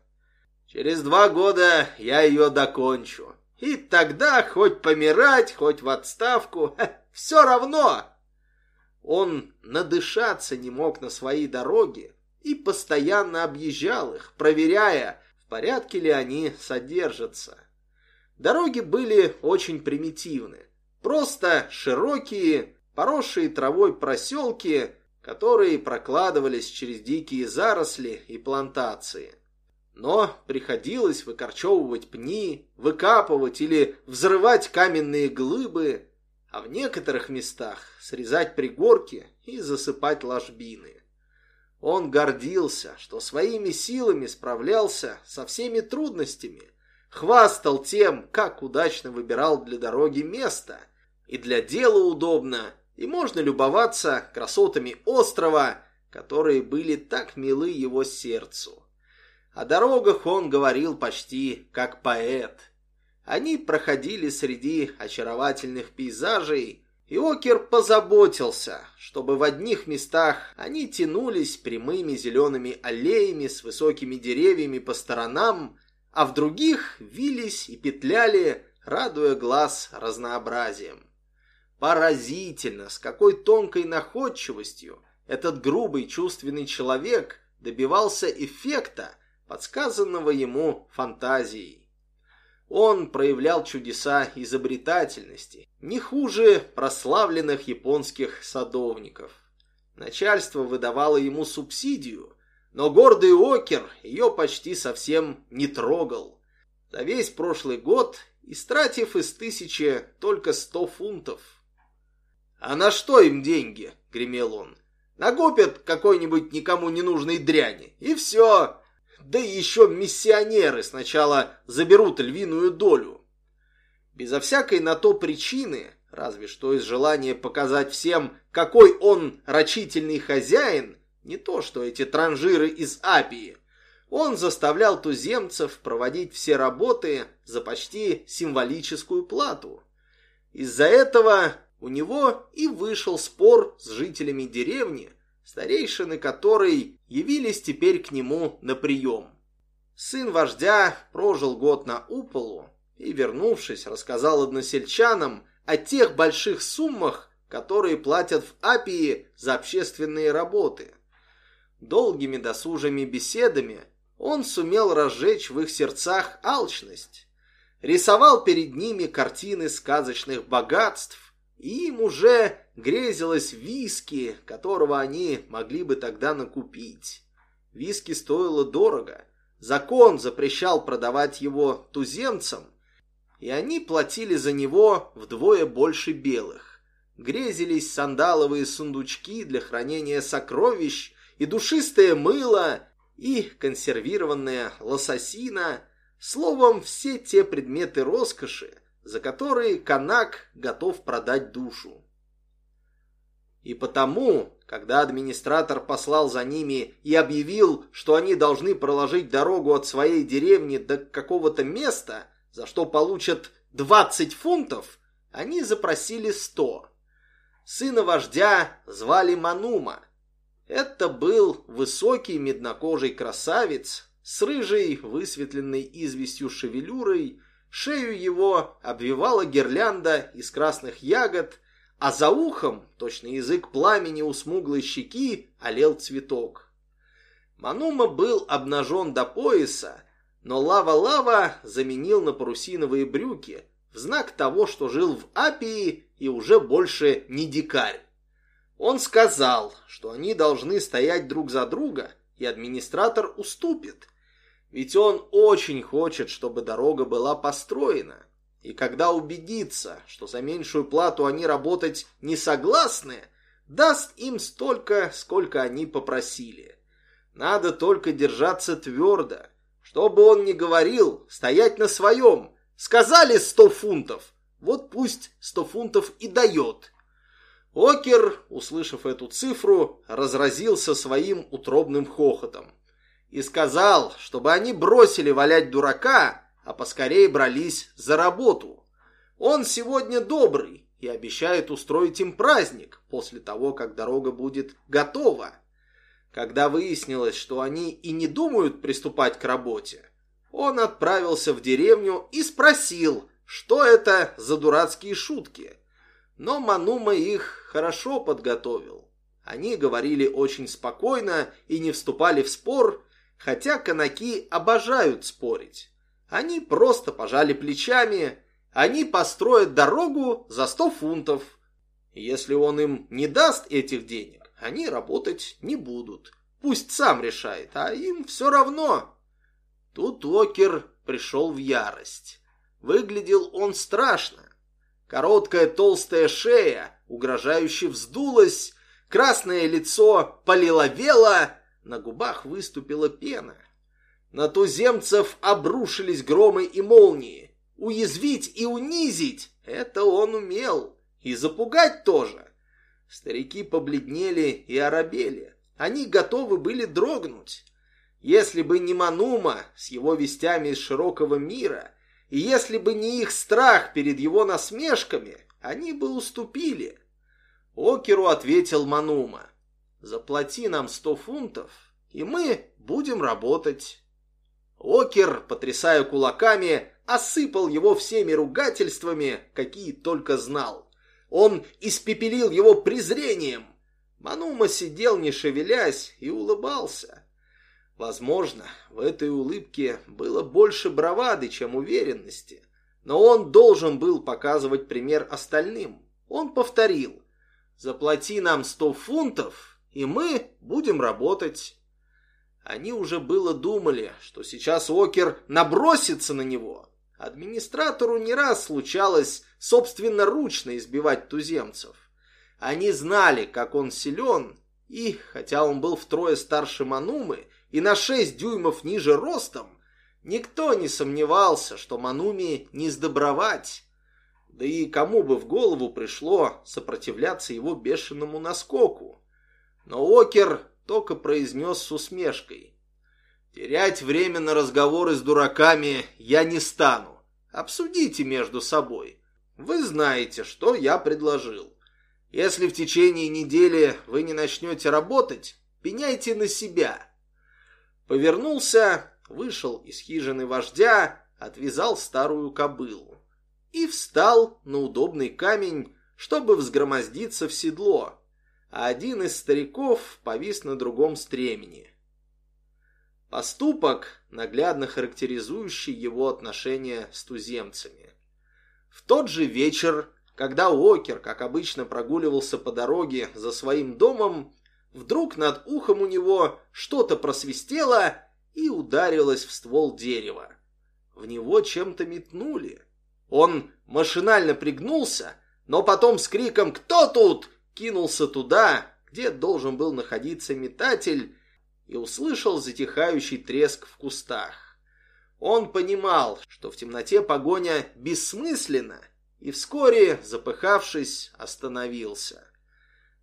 Через два года я ее докончу, и тогда хоть помирать, хоть в отставку, все равно. Он надышаться не мог на своей дороге и постоянно объезжал их, проверяя, порядке ли они содержатся. Дороги были очень примитивны. Просто широкие, поросшие травой проселки, которые прокладывались через дикие заросли и плантации. Но приходилось выкорчевывать пни, выкапывать или взрывать каменные глыбы, а в некоторых местах срезать пригорки и засыпать ложбины. Он гордился, что своими силами справлялся со всеми трудностями, хвастал тем, как удачно выбирал для дороги место, и для дела удобно, и можно любоваться красотами острова, которые были так милы его сердцу. О дорогах он говорил почти как поэт. Они проходили среди очаровательных пейзажей, и Окер позаботился, чтобы в одних местах они тянулись прямыми зелеными аллеями с высокими деревьями по сторонам, а в других вились и петляли, радуя глаз разнообразием. Поразительно, с какой тонкой находчивостью этот грубый чувственный человек добивался эффекта, подсказанного ему фантазией. Он проявлял чудеса изобретательности, не хуже прославленных японских садовников. Начальство выдавало ему субсидию, но гордый Окер ее почти совсем не трогал. За весь прошлый год, истратив из тысячи только сто фунтов. «А на что им деньги?» — гремел он. «Накопят какой-нибудь никому не нужной дряни, и все, да еще миссионеры сначала заберут львиную долю. Безо всякой на то причины, разве что из желания показать всем, какой он рачительный хозяин, не то что эти транжиры из Апии, он заставлял туземцев проводить все работы за почти символическую плату. Из-за этого у него и вышел спор с жителями деревни, старейшины которой явились теперь к нему на прием. Сын вождя прожил год на Уполу и, вернувшись, рассказал односельчанам о тех больших суммах, которые платят в Апии за общественные работы. Долгими досужими беседами он сумел разжечь в их сердцах алчность. Рисовал перед ними картины сказочных богатств, им уже грезилось виски, которого они могли бы тогда накупить. Виски стоило дорого. Закон запрещал продавать его туземцам, и они платили за него вдвое больше белых. Грезились сандаловые сундучки для хранения сокровищ, и душистое мыло, и консервированная лососина, словом, все те предметы роскоши, за которые Канак готов продать душу. И потому, когда администратор послал за ними и объявил, что они должны проложить дорогу от своей деревни до какого-то места, за что получат 20 фунтов, они запросили 100. Сына вождя звали Манума. Это был высокий меднокожий красавец с рыжей, высветленной известью шевелюрой, Шею его обвивала гирлянда из красных ягод, а за ухом, точно язык пламени у смуглой щеки, олел цветок. Манума был обнажен до пояса, но Лава-Лава заменил на парусиновые брюки в знак того, что жил в Апии и уже больше не дикарь. Он сказал, что они должны стоять друг за друга, и администратор уступит – ведь он очень хочет, чтобы дорога была построена. и когда убедится, что за меньшую плату они работать не согласны, даст им столько, сколько они попросили. Надо только держаться твердо. Что бы он ни говорил, стоять на своем. Сказали сто фунтов, вот пусть сто фунтов и дает. Окер, услышав эту цифру, разразился своим утробным хохотом и сказал, чтобы они бросили валять дурака, а поскорее брались за работу. Он сегодня добрый и обещает устроить им праздник после того, как дорога будет готова. Когда выяснилось, что они и не думают приступать к работе, он отправился в деревню и спросил, что это за дурацкие шутки. Но Манума их хорошо подготовил. Они говорили очень спокойно и не вступали в спор, хотя канаки обожают спорить. Они просто пожали плечами, они построят дорогу за сто фунтов. Если он им не даст этих денег, они работать не будут. Пусть сам решает, а им все равно. Тут Окер пришел в ярость. Выглядел он страшно. Короткая толстая шея угрожающе вздулась, красное лицо полиловело, на губах выступила пена. На туземцев обрушились громы и молнии. Уязвить и унизить — это он умел. И запугать тоже. Старики побледнели и оробели. Они готовы были дрогнуть. Если бы не Манума с его вестями из широкого мира, и если бы не их страх перед его насмешками, они бы уступили. Океру ответил Манума. «Заплати нам сто фунтов, и мы будем работать». Окер, потрясая кулаками, осыпал его всеми ругательствами, какие только знал. Он испепелил его презрением. Манума сидел, не шевелясь, и улыбался. Возможно, в этой улыбке было больше бравады, чем уверенности. Но он должен был показывать пример остальным. Он повторил. «Заплати нам сто фунтов, и мы будем работать». Они уже было думали, что сейчас Окер набросится на него. Администратору не раз случалось собственноручно избивать туземцев. Они знали, как он силен, и, хотя он был втрое старше Манумы и на шесть дюймов ниже ростом, никто не сомневался, что Мануми не сдобровать. Да и кому бы в голову пришло сопротивляться его бешеному наскоку. Но Окер только произнес с усмешкой. «Терять время на разговоры с дураками я не стану. Обсудите между собой. Вы знаете, что я предложил. Если в течение недели вы не начнете работать, пеняйте на себя». Повернулся, вышел из хижины вождя, отвязал старую кобылу и встал на удобный камень, чтобы взгромоздиться в седло а один из стариков повис на другом стремени. Поступок, наглядно характеризующий его отношения с туземцами. В тот же вечер, когда Уокер, как обычно, прогуливался по дороге за своим домом, вдруг над ухом у него что-то просвистело и ударилось в ствол дерева. В него чем-то метнули. Он машинально пригнулся, но потом с криком «Кто тут?» Кинулся туда, где должен был находиться метатель, и услышал затихающий треск в кустах. Он понимал, что в темноте погоня бессмысленна, и вскоре, запыхавшись, остановился.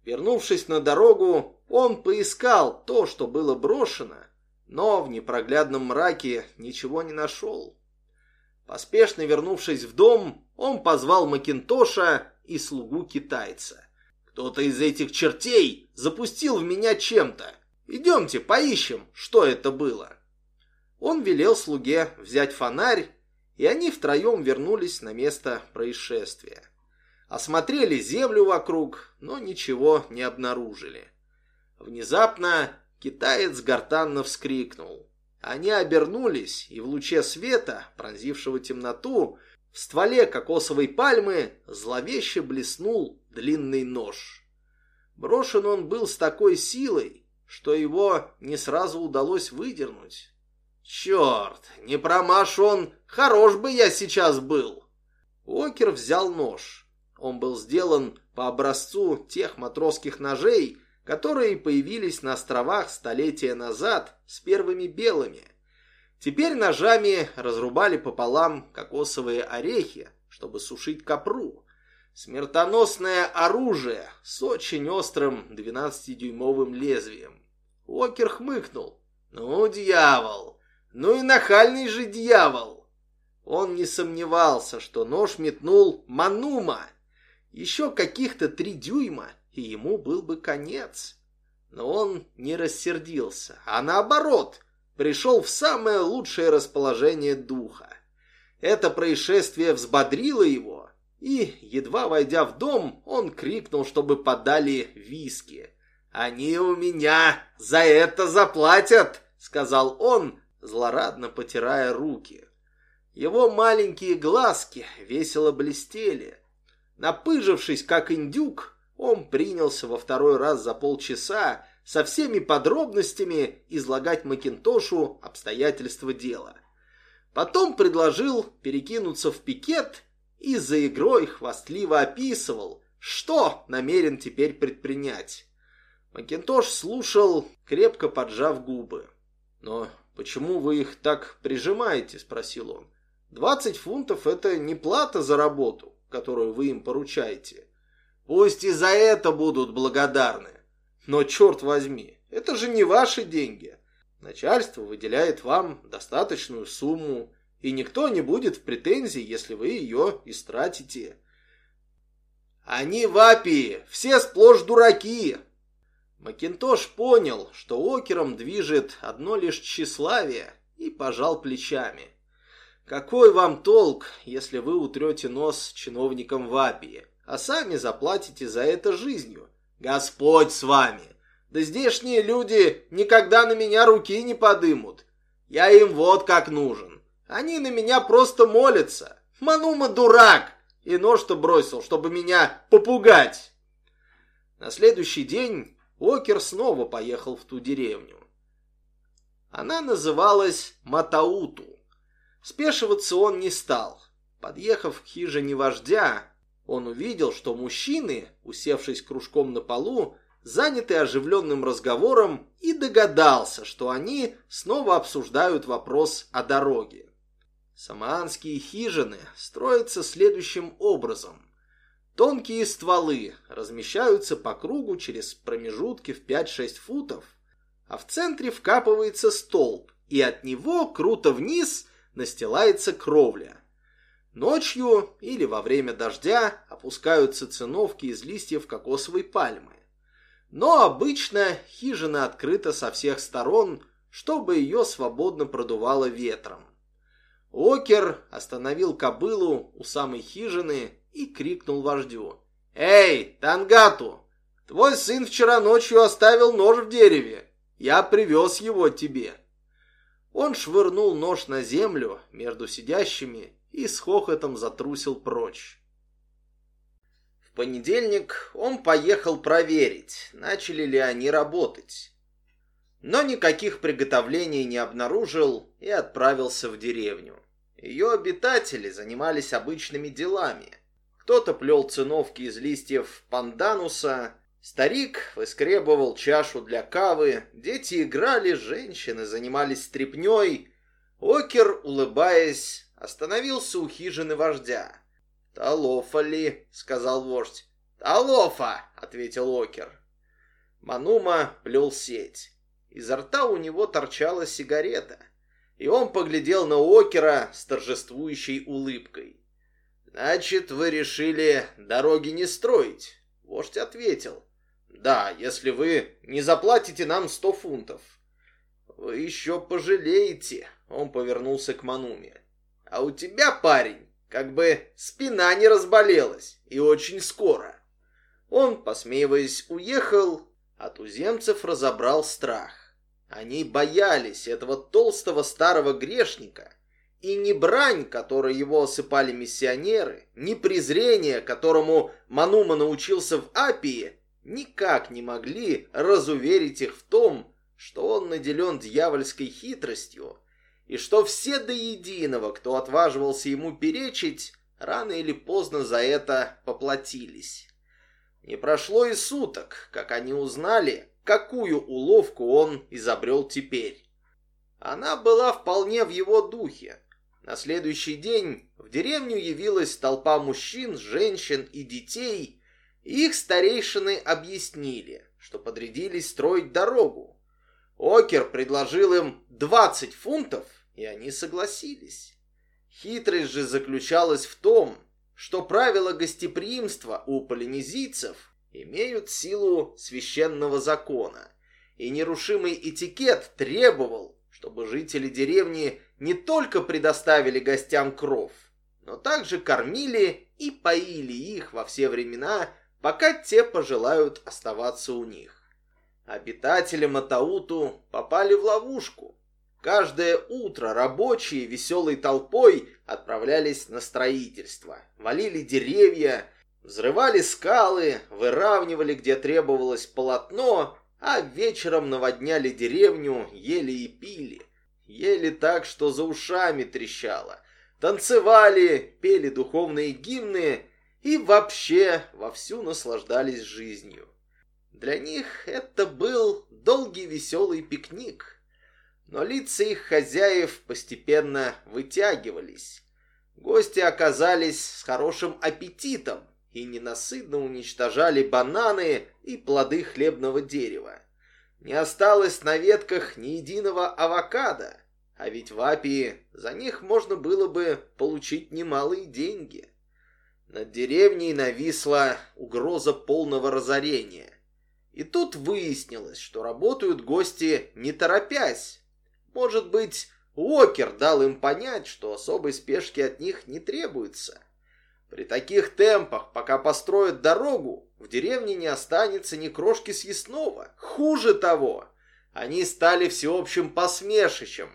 Вернувшись на дорогу, он поискал то, что было брошено, но в непроглядном мраке ничего не нашел. Поспешно вернувшись в дом, он позвал Макинтоша и слугу китайца. Кто-то из этих чертей запустил в меня чем-то. Идемте, поищем, что это было. Он велел слуге взять фонарь, и они втроем вернулись на место происшествия. Осмотрели землю вокруг, но ничего не обнаружили. Внезапно китаец гортанно вскрикнул. Они обернулись, и в луче света, пронзившего темноту, в стволе кокосовой пальмы зловеще блеснул длинный нож. Брошен он был с такой силой, что его не сразу удалось выдернуть. Черт, не промаш он, хорош бы я сейчас был. Уокер взял нож. Он был сделан по образцу тех матросских ножей, которые появились на островах столетия назад с первыми белыми. Теперь ножами разрубали пополам кокосовые орехи, чтобы сушить копру. Смертоносное оружие с очень острым 12-дюймовым лезвием. Уокер хмыкнул. «Ну, дьявол! Ну и нахальный же дьявол!» Он не сомневался, что нож метнул Манума. Еще каких-то три дюйма, и ему был бы конец. Но он не рассердился, а наоборот, пришел в самое лучшее расположение духа. Это происшествие взбодрило его, и, едва войдя в дом, он крикнул, чтобы подали виски. «Они у меня за это заплатят!» — сказал он, злорадно потирая руки. Его маленькие глазки весело блестели. Напыжившись, как индюк, он принялся во второй раз за полчаса со всеми подробностями излагать Макинтошу обстоятельства дела. Потом предложил перекинуться в пикет и за игрой хвастливо описывал, что намерен теперь предпринять. Макинтош слушал, крепко поджав губы. «Но почему вы их так прижимаете?» – спросил он. «Двадцать фунтов – это не плата за работу, которую вы им поручаете. Пусть и за это будут благодарны. Но, черт возьми, это же не ваши деньги. Начальство выделяет вам достаточную сумму, и никто не будет в претензии, если вы ее истратите». «Они в Апии, все сплошь дураки!» Макинтош понял, что окером движет одно лишь тщеславие, и пожал плечами. Какой вам толк, если вы утрете нос чиновникам в Апии, а сами заплатите за это жизнью? Господь с вами! Да здешние люди никогда на меня руки не подымут. Я им вот как нужен. Они на меня просто молятся. Манума дурак! И нож-то бросил, чтобы меня попугать. На следующий день Окер снова поехал в ту деревню. Она называлась Матауту. Спешиваться он не стал. Подъехав к хижине вождя, он увидел, что мужчины, усевшись кружком на полу, заняты оживленным разговором и догадался, что они снова обсуждают вопрос о дороге. Самоанские хижины строятся следующим образом. Тонкие стволы размещаются по кругу через промежутки в 5-6 футов, а в центре вкапывается столб, и от него круто вниз настилается кровля. Ночью или во время дождя опускаются циновки из листьев кокосовой пальмы. Но обычно хижина открыта со всех сторон, чтобы ее свободно продувало ветром. Окер остановил кобылу у самой хижины и крикнул вождю. «Эй, Тангату! Твой сын вчера ночью оставил нож в дереве. Я привез его тебе». Он швырнул нож на землю между сидящими и с хохотом затрусил прочь. В понедельник он поехал проверить, начали ли они работать. Но никаких приготовлений не обнаружил и отправился в деревню. Ее обитатели занимались обычными делами – кто-то плел циновки из листьев пандануса, старик выскребывал чашу для кавы, дети играли, женщины занимались стряпней. Окер, улыбаясь, остановился у хижины вождя. «Талофа ли?» — сказал вождь. «Талофа!» — ответил Окер. Манума плел сеть. Изо рта у него торчала сигарета, и он поглядел на Окера с торжествующей улыбкой. «Значит, вы решили дороги не строить?» Вождь ответил. «Да, если вы не заплатите нам сто фунтов». «Вы еще пожалеете», — он повернулся к Мануме. «А у тебя, парень, как бы спина не разболелась, и очень скоро». Он, посмеиваясь, уехал, а туземцев разобрал страх. Они боялись этого толстого старого грешника, и ни брань, которой его осыпали миссионеры, ни презрение, которому Манума научился в Апии, никак не могли разуверить их в том, что он наделен дьявольской хитростью, и что все до единого, кто отваживался ему перечить, рано или поздно за это поплатились. Не прошло и суток, как они узнали, какую уловку он изобрел теперь. Она была вполне в его духе. На следующий день в деревню явилась толпа мужчин, женщин и детей, и их старейшины объяснили, что подрядились строить дорогу. Окер предложил им 20 фунтов, и они согласились. Хитрость же заключалась в том, что правила гостеприимства у полинезийцев имеют силу священного закона, и нерушимый этикет требовал, чтобы жители деревни не только предоставили гостям кров, но также кормили и поили их во все времена, пока те пожелают оставаться у них. Обитатели Матауту попали в ловушку. Каждое утро рабочие веселой толпой отправлялись на строительство, валили деревья, взрывали скалы, выравнивали, где требовалось полотно, а вечером наводняли деревню, ели и пили. Ели так, что за ушами трещало. Танцевали, пели духовные гимны и вообще вовсю наслаждались жизнью. Для них это был долгий веселый пикник. Но лица их хозяев постепенно вытягивались. Гости оказались с хорошим аппетитом и ненасытно уничтожали бананы и плоды хлебного дерева. Не осталось на ветках ни единого авокадо, а ведь в Апии за них можно было бы получить немалые деньги. Над деревней нависла угроза полного разорения. И тут выяснилось, что работают гости не торопясь. Может быть, Уокер дал им понять, что особой спешки от них не требуется. При таких темпах, пока построят дорогу, в деревне не останется ни крошки съестного. Хуже того, они стали всеобщим посмешищем.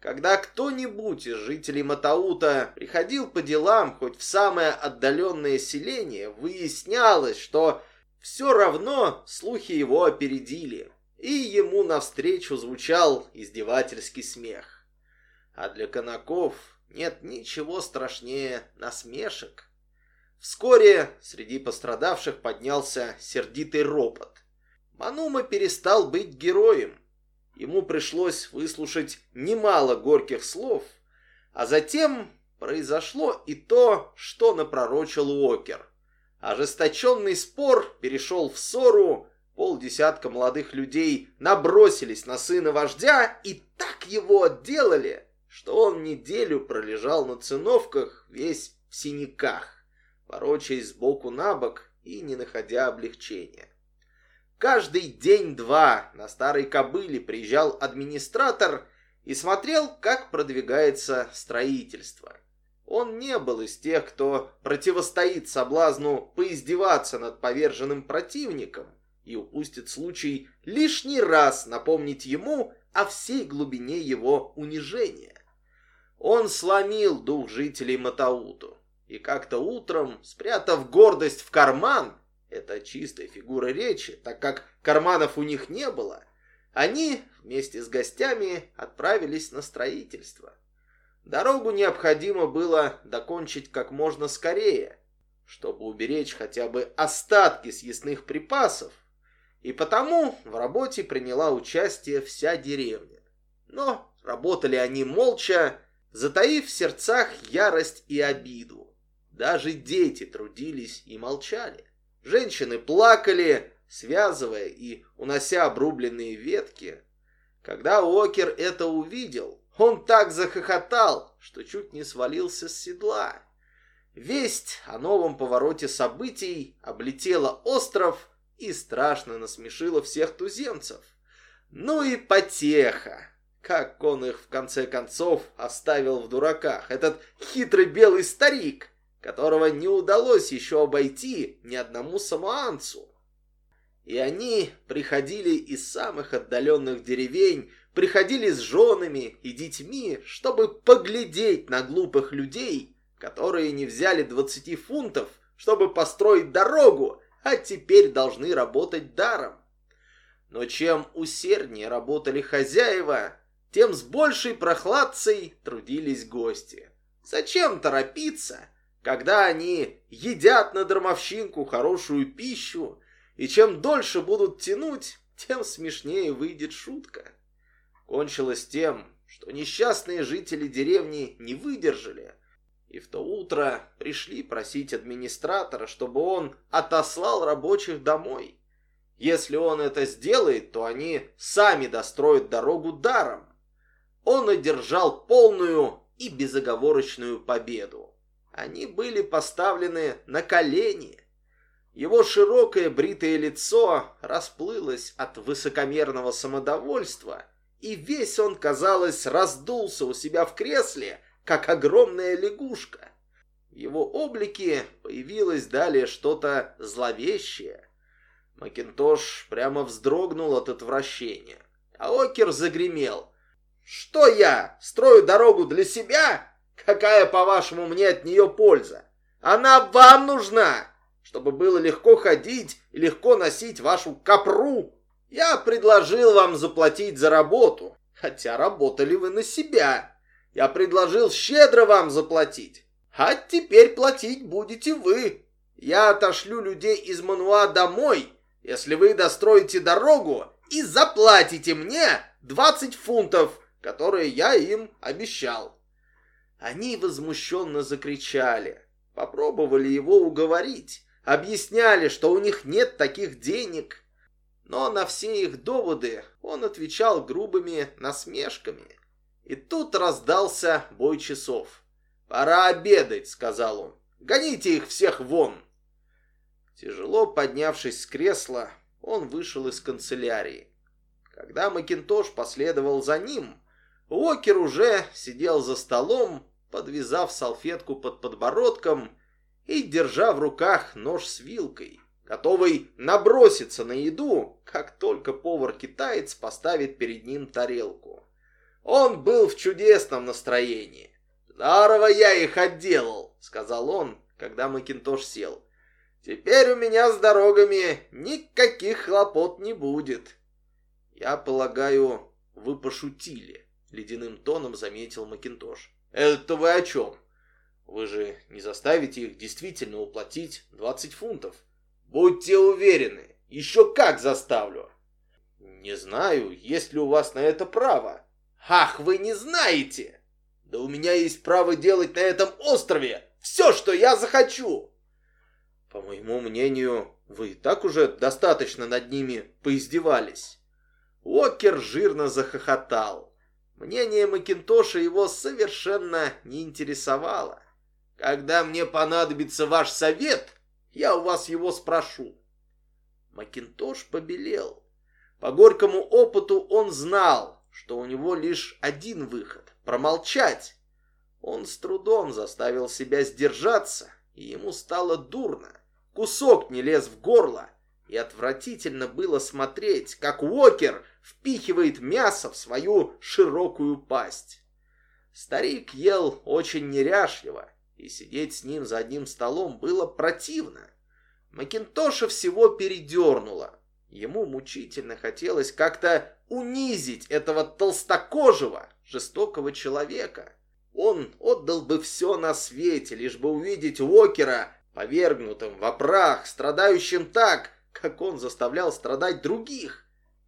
Когда кто-нибудь из жителей Матаута приходил по делам хоть в самое отдаленное селение, выяснялось, что все равно слухи его опередили, и ему навстречу звучал издевательский смех. А для конаков нет ничего страшнее насмешек. Вскоре среди пострадавших поднялся сердитый ропот. Манума перестал быть героем. Ему пришлось выслушать немало горьких слов, а затем произошло и то, что напророчил Уокер. Ожесточенный спор перешел в ссору, полдесятка молодых людей набросились на сына вождя и так его отделали, что он неделю пролежал на циновках весь в синяках, ворочаясь сбоку на бок и не находя облегчения. Каждый день-два на старой кобыле приезжал администратор и смотрел, как продвигается строительство. Он не был из тех, кто противостоит соблазну поиздеваться над поверженным противником и упустит случай лишний раз напомнить ему о всей глубине его унижения. Он сломил дух жителей Матауту. И как-то утром, спрятав гордость в карман, это чистая фигура речи, так как карманов у них не было, они вместе с гостями отправились на строительство. Дорогу необходимо было докончить как можно скорее, чтобы уберечь хотя бы остатки съестных припасов, и потому в работе приняла участие вся деревня. Но работали они молча, затаив в сердцах ярость и обиду. Даже дети трудились и молчали. Женщины плакали, связывая и унося обрубленные ветки. Когда Окер это увидел, он так захохотал, что чуть не свалился с седла. Весть о новом повороте событий облетела остров и страшно насмешила всех туземцев. Ну и потеха! Как он их в конце концов оставил в дураках, этот хитрый белый старик, которого не удалось еще обойти ни одному самоанцу. И они приходили из самых отдаленных деревень, приходили с женами и детьми, чтобы поглядеть на глупых людей, которые не взяли 20 фунтов, чтобы построить дорогу, а теперь должны работать даром. Но чем усерднее работали хозяева, тем с большей прохладцей трудились гости. Зачем торопиться, когда они едят на дармовщинку хорошую пищу, и чем дольше будут тянуть, тем смешнее выйдет шутка. Кончилось тем, что несчастные жители деревни не выдержали, и в то утро пришли просить администратора, чтобы он отослал рабочих домой. Если он это сделает, то они сами достроят дорогу даром. Он одержал полную и безоговорочную победу. Они были поставлены на колени. Его широкое бритое лицо расплылось от высокомерного самодовольства, и весь он, казалось, раздулся у себя в кресле, как огромная лягушка. В его облике появилось далее что-то зловещее. Макинтош прямо вздрогнул от отвращения. А Окер загремел. «Что я? Строю дорогу для себя? Какая, по-вашему, мне от нее польза? Она вам нужна, чтобы было легко ходить и легко носить вашу капру. Я предложил вам заплатить за работу, хотя работали вы на себя. Я предложил щедро вам заплатить, а теперь платить будете вы. Я отошлю людей из Мануа домой, если вы достроите дорогу и заплатите мне 20 фунтов, которые я им обещал. Они возмущенно закричали, попробовали его уговорить, объясняли, что у них нет таких денег. Но на все их доводы он отвечал грубыми насмешками. И тут раздался бой часов. «Пора обедать», — сказал он. «Гоните их всех вон!» Тяжело поднявшись с кресла, он вышел из канцелярии. Когда Макинтош последовал за ним, Уокер уже сидел за столом, подвязав салфетку под подбородком и держа в руках нож с вилкой, готовый наброситься на еду, как только повар-китаец поставит перед ним тарелку. Он был в чудесном настроении. «Здорово я их отделал», — сказал он, когда Макинтош сел. Теперь у меня с дорогами никаких хлопот не будет. Я полагаю, вы пошутили, ледяным тоном заметил Макинтош. Это вы о чем? Вы же не заставите их действительно уплатить 20 фунтов. Будьте уверены, еще как заставлю. Не знаю, есть ли у вас на это право. Ах, вы не знаете! Да у меня есть право делать на этом острове все, что я захочу. По моему мнению, вы и так уже достаточно над ними поиздевались. Уокер жирно захохотал. Мнение Макинтоша его совершенно не интересовало. Когда мне понадобится ваш совет, я у вас его спрошу. Макинтош побелел. По горькому опыту он знал, что у него лишь один выход — промолчать. Он с трудом заставил себя сдержаться, и ему стало дурно. Кусок не лез в горло, и отвратительно было смотреть, как Уокер впихивает мясо в свою широкую пасть. Старик ел очень неряшливо, и сидеть с ним за одним столом было противно. Макинтоша всего передернуло. Ему мучительно хотелось как-то унизить этого толстокожего, жестокого человека. Он отдал бы все на свете, лишь бы увидеть Уокера повергнутым в прах, страдающим так, как он заставлял страдать других.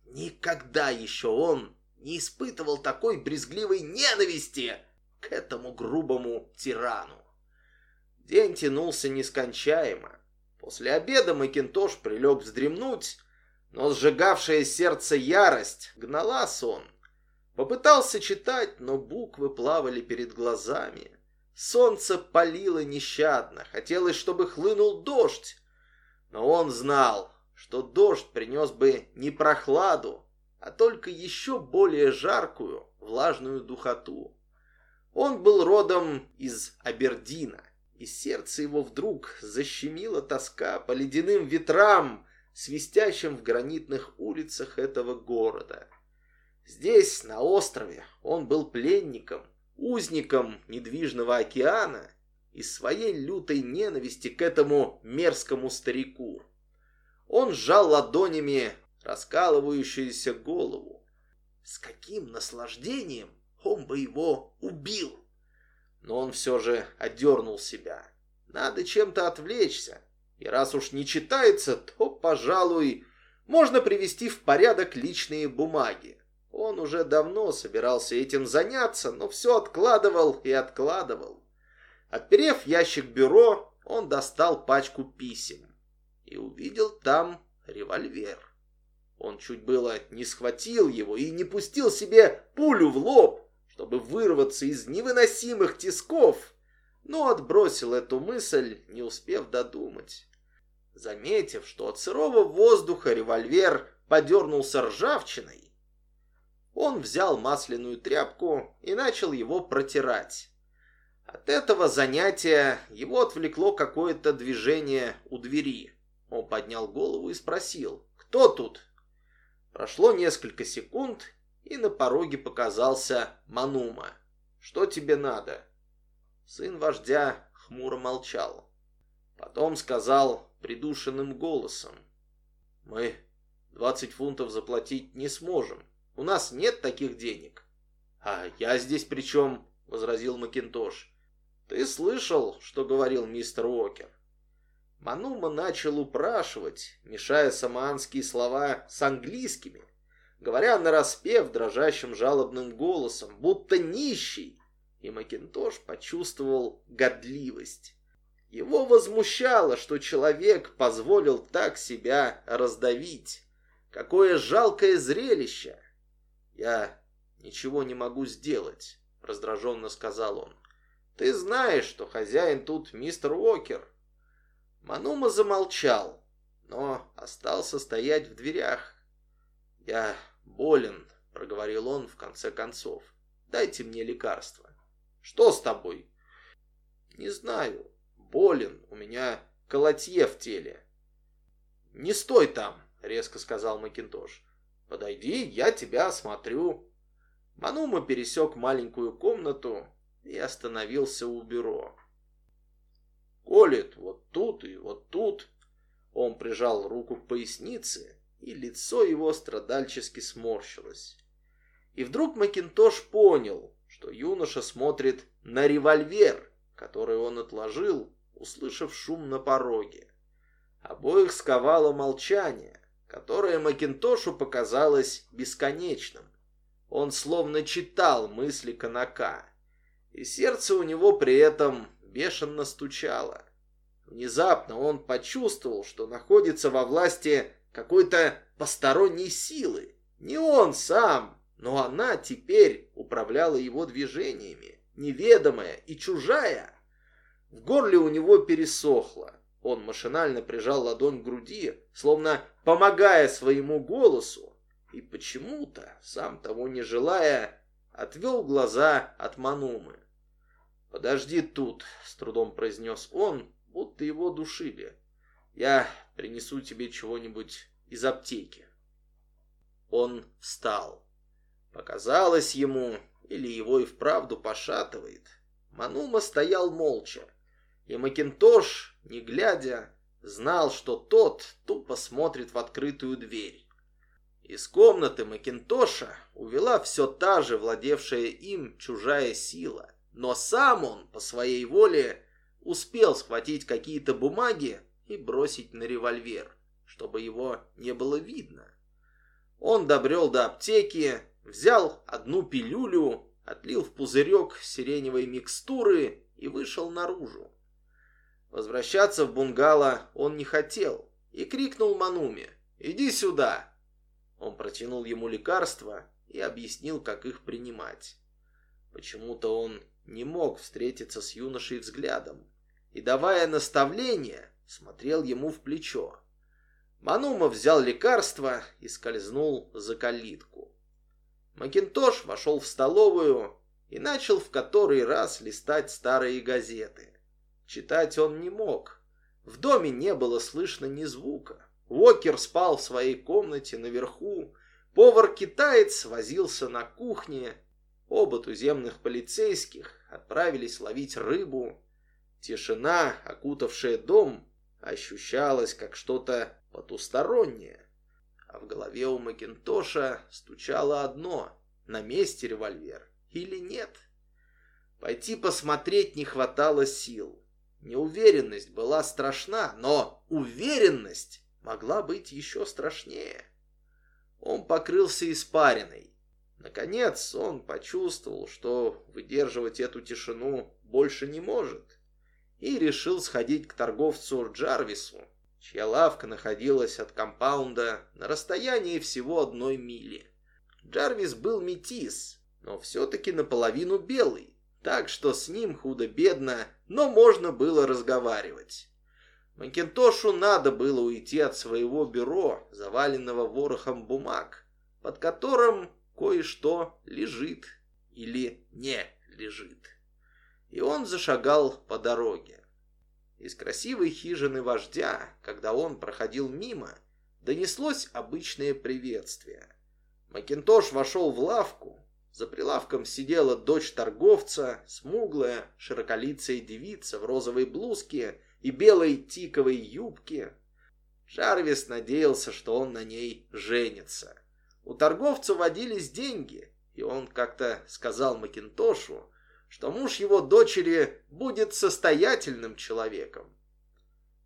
Никогда еще он не испытывал такой брезгливой ненависти к этому грубому тирану. День тянулся нескончаемо. После обеда Макинтош прилег вздремнуть, но сжигавшая сердце ярость гнала сон. Попытался читать, но буквы плавали перед глазами. Солнце палило нещадно, хотелось, чтобы хлынул дождь. Но он знал, что дождь принес бы не прохладу, а только еще более жаркую, влажную духоту. Он был родом из Абердина, и сердце его вдруг защемило тоска по ледяным ветрам, свистящим в гранитных улицах этого города. Здесь, на острове, он был пленником, узником недвижного океана и своей лютой ненависти к этому мерзкому старику. Он сжал ладонями раскалывающуюся голову. С каким наслаждением он бы его убил! Но он все же одернул себя. Надо чем-то отвлечься. И раз уж не читается, то, пожалуй, можно привести в порядок личные бумаги. Он уже давно собирался этим заняться, но все откладывал и откладывал. Отперев ящик бюро, он достал пачку писем и увидел там револьвер. Он чуть было не схватил его и не пустил себе пулю в лоб, чтобы вырваться из невыносимых тисков, но отбросил эту мысль, не успев додумать. Заметив, что от сырого воздуха револьвер подернулся ржавчиной, он взял масляную тряпку и начал его протирать. От этого занятия его отвлекло какое-то движение у двери. Он поднял голову и спросил, «Кто тут?» Прошло несколько секунд, и на пороге показался Манума. «Что тебе надо?» Сын вождя хмуро молчал. Потом сказал придушенным голосом. «Мы двадцать фунтов заплатить не сможем. У нас нет таких денег». «А я здесь при чем?» — возразил Макинтош. «Ты слышал, что говорил мистер Уокер?» Манума начал упрашивать, мешая самоанские слова с английскими, говоря нараспев дрожащим жалобным голосом, будто нищий, и Макинтош почувствовал годливость. Его возмущало, что человек позволил так себя раздавить. Какое жалкое зрелище! Я ничего не могу сделать, раздраженно сказал он. Ты знаешь, что хозяин тут мистер Уокер. Манума замолчал, но остался стоять в дверях. Я болен, проговорил он в конце концов. Дайте мне лекарство. Что с тобой? Не знаю. Болен. У меня колотье в теле. Не стой там, резко сказал Макинтош. Подойди, я тебя осмотрю. Манума пересек маленькую комнату и остановился у бюро. Колет вот тут и вот тут. Он прижал руку к пояснице, и лицо его страдальчески сморщилось. И вдруг Макинтош понял, что юноша смотрит на револьвер, который он отложил, услышав шум на пороге. Обоих сковало молчание, которое Макинтошу показалось бесконечным. Он словно читал мысли Канака, и сердце у него при этом бешено стучало. Внезапно он почувствовал, что находится во власти какой-то посторонней силы. Не он сам, но она теперь управляла его движениями, неведомая и чужая. В горле у него пересохло. Он машинально прижал ладонь к груди, словно помогая своему голосу, и почему-то, сам того не желая, отвел глаза от Манумы. «Подожди тут», — с трудом произнес он, будто его душили. «Я принесу тебе чего-нибудь из аптеки». Он встал. Показалось ему, или его и вправду пошатывает. Манума стоял молча, и Макинтош, не глядя, знал, что тот тупо смотрит в открытую дверь. Из комнаты Макинтоша увела все та же владевшая им чужая сила. Но сам он, по своей воле, успел схватить какие-то бумаги и бросить на револьвер, чтобы его не было видно. Он добрел до аптеки, взял одну пилюлю, отлил в пузырек сиреневой микстуры и вышел наружу. Возвращаться в бунгало он не хотел и крикнул Мануме «Иди сюда!». Он протянул ему лекарства и объяснил, как их принимать. Почему-то он не мог встретиться с юношей взглядом и, давая наставление, смотрел ему в плечо. Манума взял лекарство и скользнул за калитку. Макинтош вошел в столовую и начал в который раз листать старые газеты. Читать он не мог. В доме не было слышно ни звука. Уокер спал в своей комнате наверху, повар-китаец возился на кухне, Оба туземных полицейских отправились ловить рыбу. Тишина, окутавшая дом, ощущалась как что-то потустороннее. А в голове у Макинтоша стучало одно — на месте револьвер или нет. Пойти посмотреть не хватало сил. Неуверенность была страшна, но уверенность могла быть еще страшнее. Он покрылся испариной. Наконец он почувствовал, что выдерживать эту тишину больше не может, и решил сходить к торговцу Джарвису, чья лавка находилась от компаунда на расстоянии всего одной мили. Джарвис был метис, но все-таки наполовину белый, так что с ним худо-бедно, но можно было разговаривать. Макинтошу надо было уйти от своего бюро, заваленного ворохом бумаг, под которым кое-что лежит или не лежит. И он зашагал по дороге. Из красивой хижины вождя, когда он проходил мимо, донеслось обычное приветствие. Макинтош вошел в лавку. За прилавком сидела дочь торговца, смуглая, широколицая девица в розовой блузке и белой тиковой юбке. Жарвис надеялся, что он на ней женится. У торговца водились деньги, и он как-то сказал Макинтошу, что муж его дочери будет состоятельным человеком.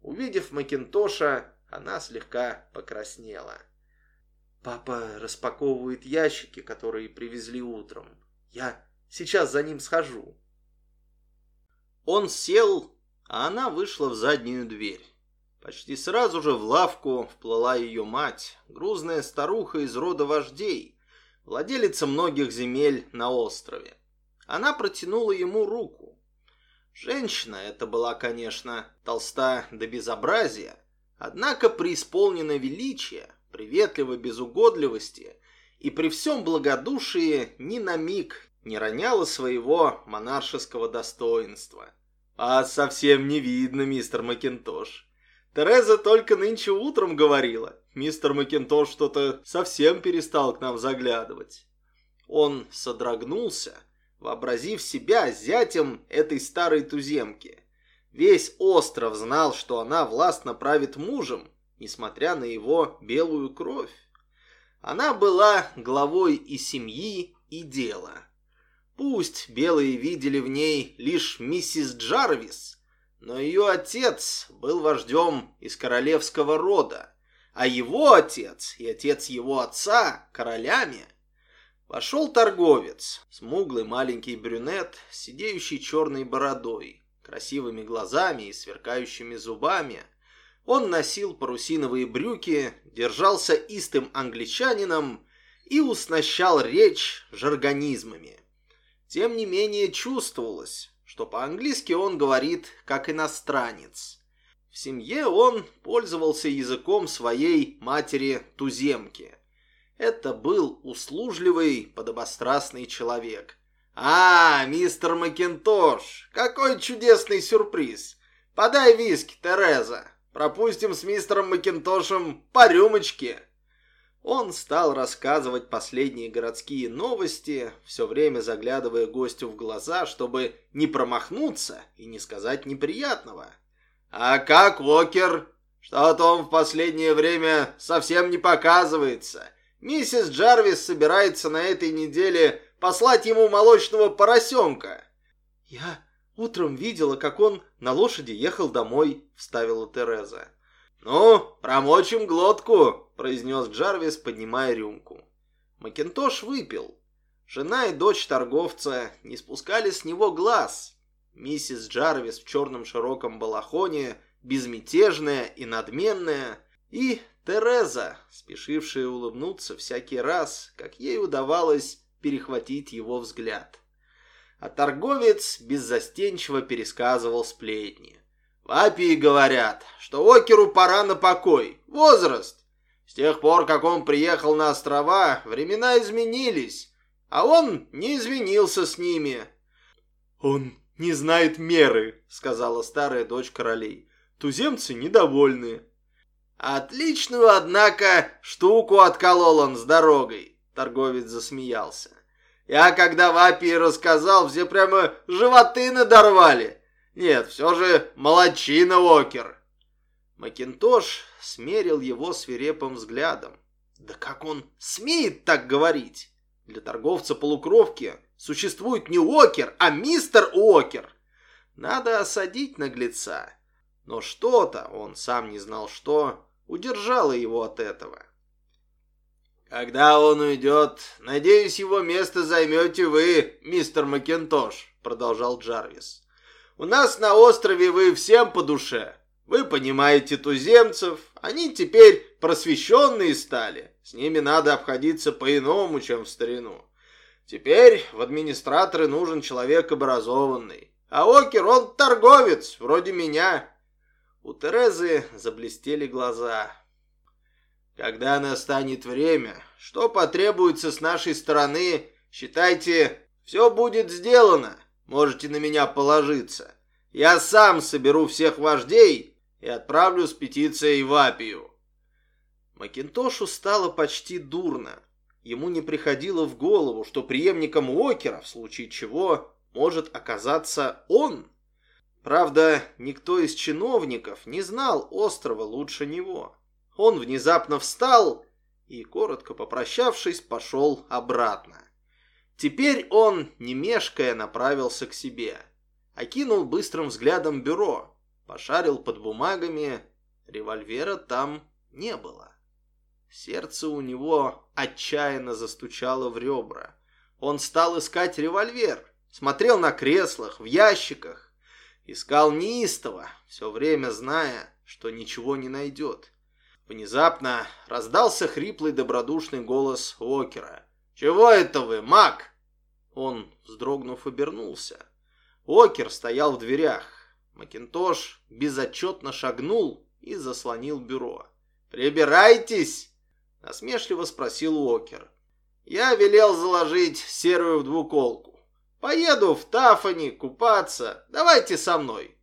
Увидев Макинтоша, она слегка покраснела. «Папа распаковывает ящики, которые привезли утром. Я сейчас за ним схожу». Он сел а она вышла в заднюю дверь. Почти сразу же в лавку вплыла ее мать, грузная старуха из рода вождей, владелица многих земель на острове. Она протянула ему руку. Женщина эта была, конечно, толста до безобразия, однако преисполнена величия, приветлива без угодливости и при всем благодушии ни на миг не роняла своего монаршеского достоинства. А совсем не видно, мистер Макинтош. Тереза только нынче утром говорила. Мистер Макинтош что-то совсем перестал к нам заглядывать. Он содрогнулся, вообразив себя зятем этой старой туземки. Весь остров знал, что она властно правит мужем, несмотря на его белую кровь. Она была главой и семьи, и дела. Пусть белые видели в ней лишь миссис Джарвис, но ее отец был вождем из королевского рода, а его отец и отец его отца – королями. Вошел торговец, смуглый маленький брюнет, сидеющий черной бородой, красивыми глазами и сверкающими зубами. Он носил парусиновые брюки, держался истым англичанином и уснащал речь жаргонизмами. Тем не менее чувствовалось, что по-английски он говорит как иностранец. В семье он пользовался языком своей матери-туземки. Это был услужливый, подобострастный человек. «А, мистер Макинтош, какой чудесный сюрприз! Подай виски, Тереза. Пропустим с мистером Макинтошем по рюмочке». Он стал рассказывать последние городские новости, все время заглядывая гостю в глаза, чтобы не промахнуться и не сказать неприятного. «А как Уокер? Что-то он в последнее время совсем не показывается. Миссис Джарвис собирается на этой неделе послать ему молочного поросенка». «Я утром видела, как он на лошади ехал домой», — вставила Тереза. «Ну, промочим глотку», произнес Джарвис, поднимая рюмку. Макинтош выпил. Жена и дочь торговца не спускали с него глаз. Миссис Джарвис в черном широком балахоне, безмятежная и надменная, и Тереза, спешившая улыбнуться всякий раз, как ей удавалось перехватить его взгляд. А торговец беззастенчиво пересказывал сплетни. В Апии говорят, что Океру пора на покой. Возраст. С тех пор, как он приехал на острова, времена изменились, а он не извинился с ними. «Он не знает меры», — сказала старая дочь королей. «Туземцы недовольны». «Отличную, однако, штуку отколол он с дорогой», — торговец засмеялся. «Я, когда в Апии рассказал, все прямо животы надорвали. Нет, все же молодчина, Окер». Макинтош смерил его свирепым взглядом. Да как он смеет так говорить? Для торговца полукровки существует не Уокер, а мистер Уокер. Надо осадить наглеца. Но что-то, он сам не знал что, удержало его от этого. «Когда он уйдет, надеюсь, его место займете вы, мистер Макинтош», — продолжал Джарвис. «У нас на острове вы всем по душе. Вы понимаете туземцев, они теперь просвещенные стали. С ними надо обходиться по-иному, чем в старину. Теперь в администраторы нужен человек образованный. А Окер, он торговец, вроде меня». У Терезы заблестели глаза. Когда настанет время, что потребуется с нашей стороны, считайте, все будет сделано. Можете на меня положиться. Я сам соберу всех вождей и отправлю с петицией в Апию. Макинтошу стало почти дурно. Ему не приходило в голову, что преемником Уокера, в случае чего, может оказаться он. Правда, никто из чиновников не знал острова лучше него. Он внезапно встал и, коротко попрощавшись, пошел обратно. Теперь он, не мешкая, направился к себе. Окинул быстрым взглядом бюро, пошарил под бумагами. Револьвера там не было. Сердце у него отчаянно застучало в ребра. Он стал искать револьвер, смотрел на креслах, в ящиках. Искал неистово, все время зная, что ничего не найдет. Внезапно раздался хриплый добродушный голос Окера. «Чего это вы, маг?» Он, вздрогнув, обернулся. Окер стоял в дверях. Макинтош безотчетно шагнул и заслонил бюро. «Прибирайтесь!» — насмешливо спросил Окер. «Я велел заложить серую в двуколку. Поеду в Тафани купаться. Давайте со мной».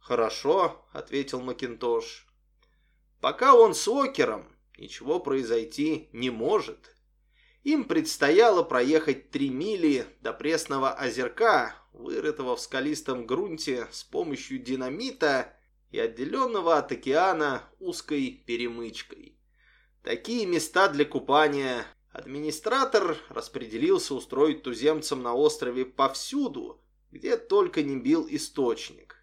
«Хорошо», — ответил Макинтош. Пока он с Окером, ничего произойти не может. Им предстояло проехать три мили до пресного озерка, вырытого в скалистом грунте с помощью динамита и отделенного от океана узкой перемычкой. Такие места для купания администратор распределился устроить туземцам на острове повсюду, где только не бил источник.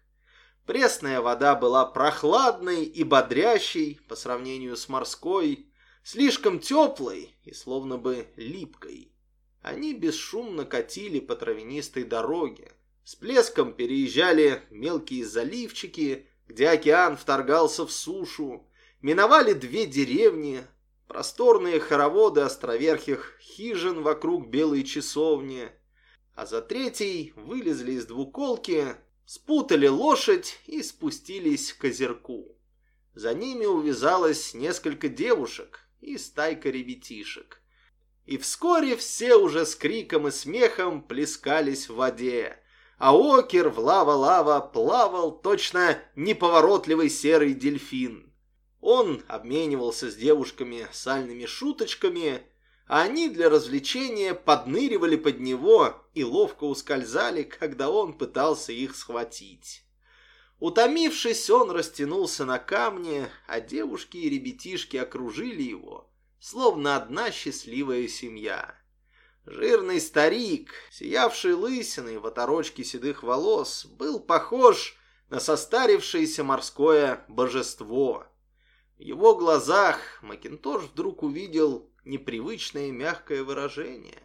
Пресная вода была прохладной и бодрящей по сравнению с морской, слишком теплой и словно бы липкой. Они бесшумно катили по травянистой дороге, с плеском переезжали мелкие заливчики, где океан вторгался в сушу, миновали две деревни, просторные хороводы островерхих хижин вокруг белой часовни, а за третьей вылезли из двуколки спутали лошадь и спустились к озерку. За ними увязалось несколько девушек и стайка ребятишек. И вскоре все уже с криком и смехом плескались в воде, а окер в лава-лава плавал точно неповоротливый серый дельфин. Он обменивался с девушками сальными шуточками а они для развлечения подныривали под него и ловко ускользали, когда он пытался их схватить. Утомившись, он растянулся на камне, а девушки и ребятишки окружили его, словно одна счастливая семья. Жирный старик, сиявший лысиной в оторочке седых волос, был похож на состарившееся морское божество. В его глазах Макинтош вдруг увидел непривычное мягкое выражение.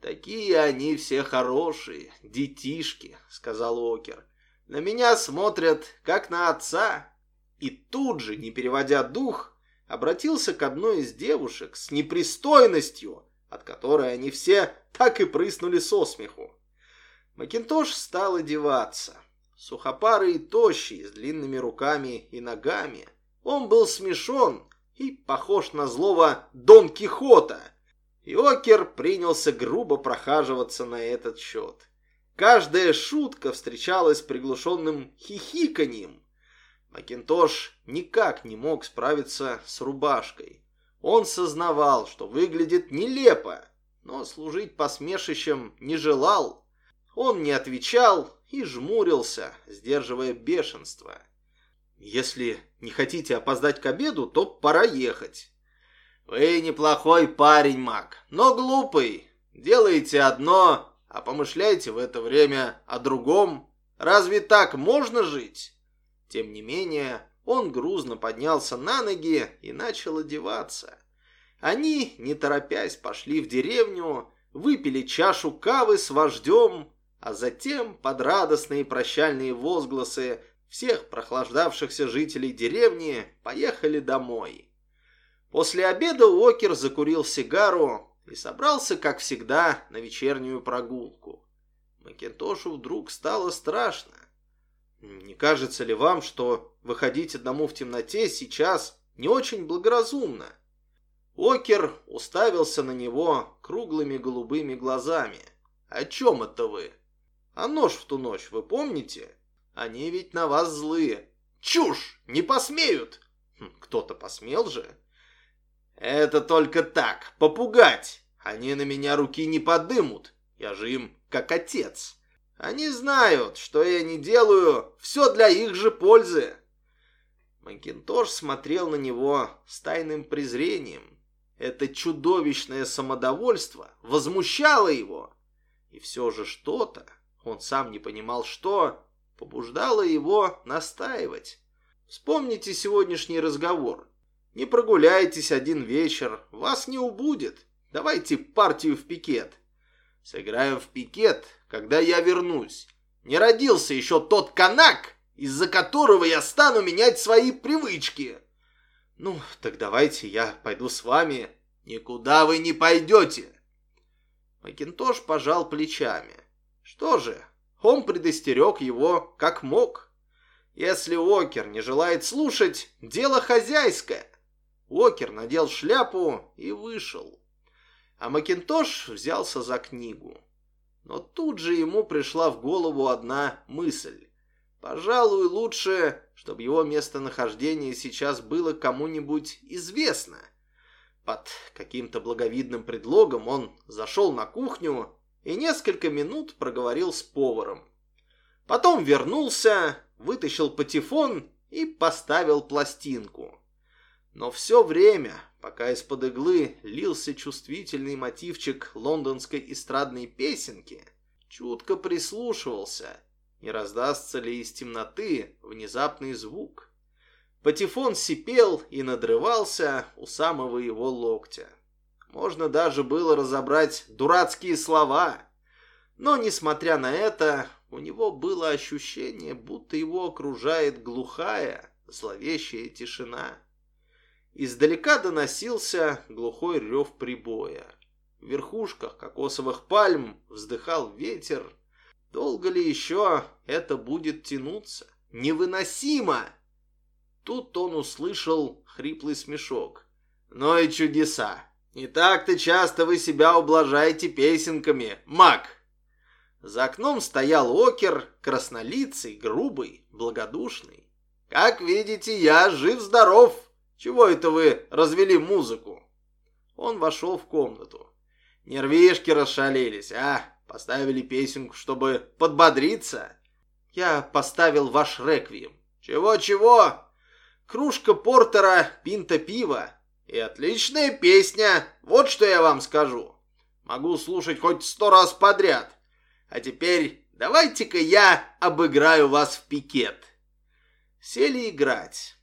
«Такие они все хорошие, детишки», — сказал Окер. «На меня смотрят, как на отца». И тут же, не переводя дух, обратился к одной из девушек с непристойностью, от которой они все так и прыснули со смеху. Макинтош стал одеваться. Сухопарый и тощий, с длинными руками и ногами. Он был смешон и похож на злого Дон Кихота. Йокер принялся грубо прохаживаться на этот счет. Каждая шутка встречалась приглушенным хихиканьем. Макинтош никак не мог справиться с рубашкой. Он сознавал, что выглядит нелепо, но служить посмешищем не желал. Он не отвечал и жмурился, сдерживая бешенство. Если не хотите опоздать к обеду, то пора ехать. Вы неплохой парень, Мак, но глупый. Делаете одно, а помышляете в это время о другом. Разве так можно жить? Тем не менее, он грузно поднялся на ноги и начал одеваться. Они, не торопясь, пошли в деревню, выпили чашу кавы с вождем, а затем под радостные прощальные возгласы всех прохлаждавшихся жителей деревни поехали домой. После обеда Уокер закурил сигару и собрался, как всегда, на вечернюю прогулку. Макинтошу вдруг стало страшно. Не кажется ли вам, что выходить одному в темноте сейчас не очень благоразумно? Окер уставился на него круглыми голубыми глазами. «О чем это вы? А нож в ту ночь вы помните? Они ведь на вас злые». «Чушь! Не посмеют!» хм, «Кто-то посмел же?» «Это только так, попугать! Они на меня руки не подымут, я же им как отец. Они знают, что я не делаю, все для их же пользы». Макинтош смотрел на него с тайным презрением. Это чудовищное самодовольство возмущало его. И все же что-то, он сам не понимал что, побуждало его настаивать. Вспомните сегодняшний разговор. Не прогуляйтесь один вечер, вас не убудет. Давайте партию в пикет. Сыграем в пикет, когда я вернусь. Не родился еще тот канак, из-за которого я стану менять свои привычки. «Ну, так давайте я пойду с вами». «Никуда вы не пойдете!» Макинтош пожал плечами. Что же, он предостерег его как мог. Если Уокер не желает слушать, дело хозяйское. Уокер надел шляпу и вышел. А Макинтош взялся за книгу. Но тут же ему пришла в голову одна мысль. Пожалуй, лучше, чтобы его местонахождение сейчас было кому-нибудь известно. Под каким-то благовидным предлогом он зашел на кухню и несколько минут проговорил с поваром. Потом вернулся, вытащил патефон и поставил пластинку. Но все время, пока из-под иглы лился чувствительный мотивчик лондонской эстрадной песенки, чутко прислушивался – не раздастся ли из темноты внезапный звук. Патефон сипел и надрывался у самого его локтя. Можно даже было разобрать дурацкие слова. Но, несмотря на это, у него было ощущение, будто его окружает глухая, зловещая тишина. Издалека доносился глухой рев прибоя. В верхушках кокосовых пальм вздыхал ветер, Долго ли еще это будет тянуться? Невыносимо! Тут он услышал хриплый смешок. Ну и чудеса! Не так-то часто вы себя ублажаете песенками, маг! За окном стоял окер, краснолицый, грубый, благодушный. Как видите, я жив-здоров. Чего это вы развели музыку? Он вошел в комнату. Нервишки расшалились, а? Поставили песенку, чтобы подбодриться. Я поставил ваш реквием. Чего-чего? Кружка портера, пинта пива. И отличная песня, вот что я вам скажу. Могу слушать хоть сто раз подряд. А теперь давайте-ка я обыграю вас в пикет. Сели играть.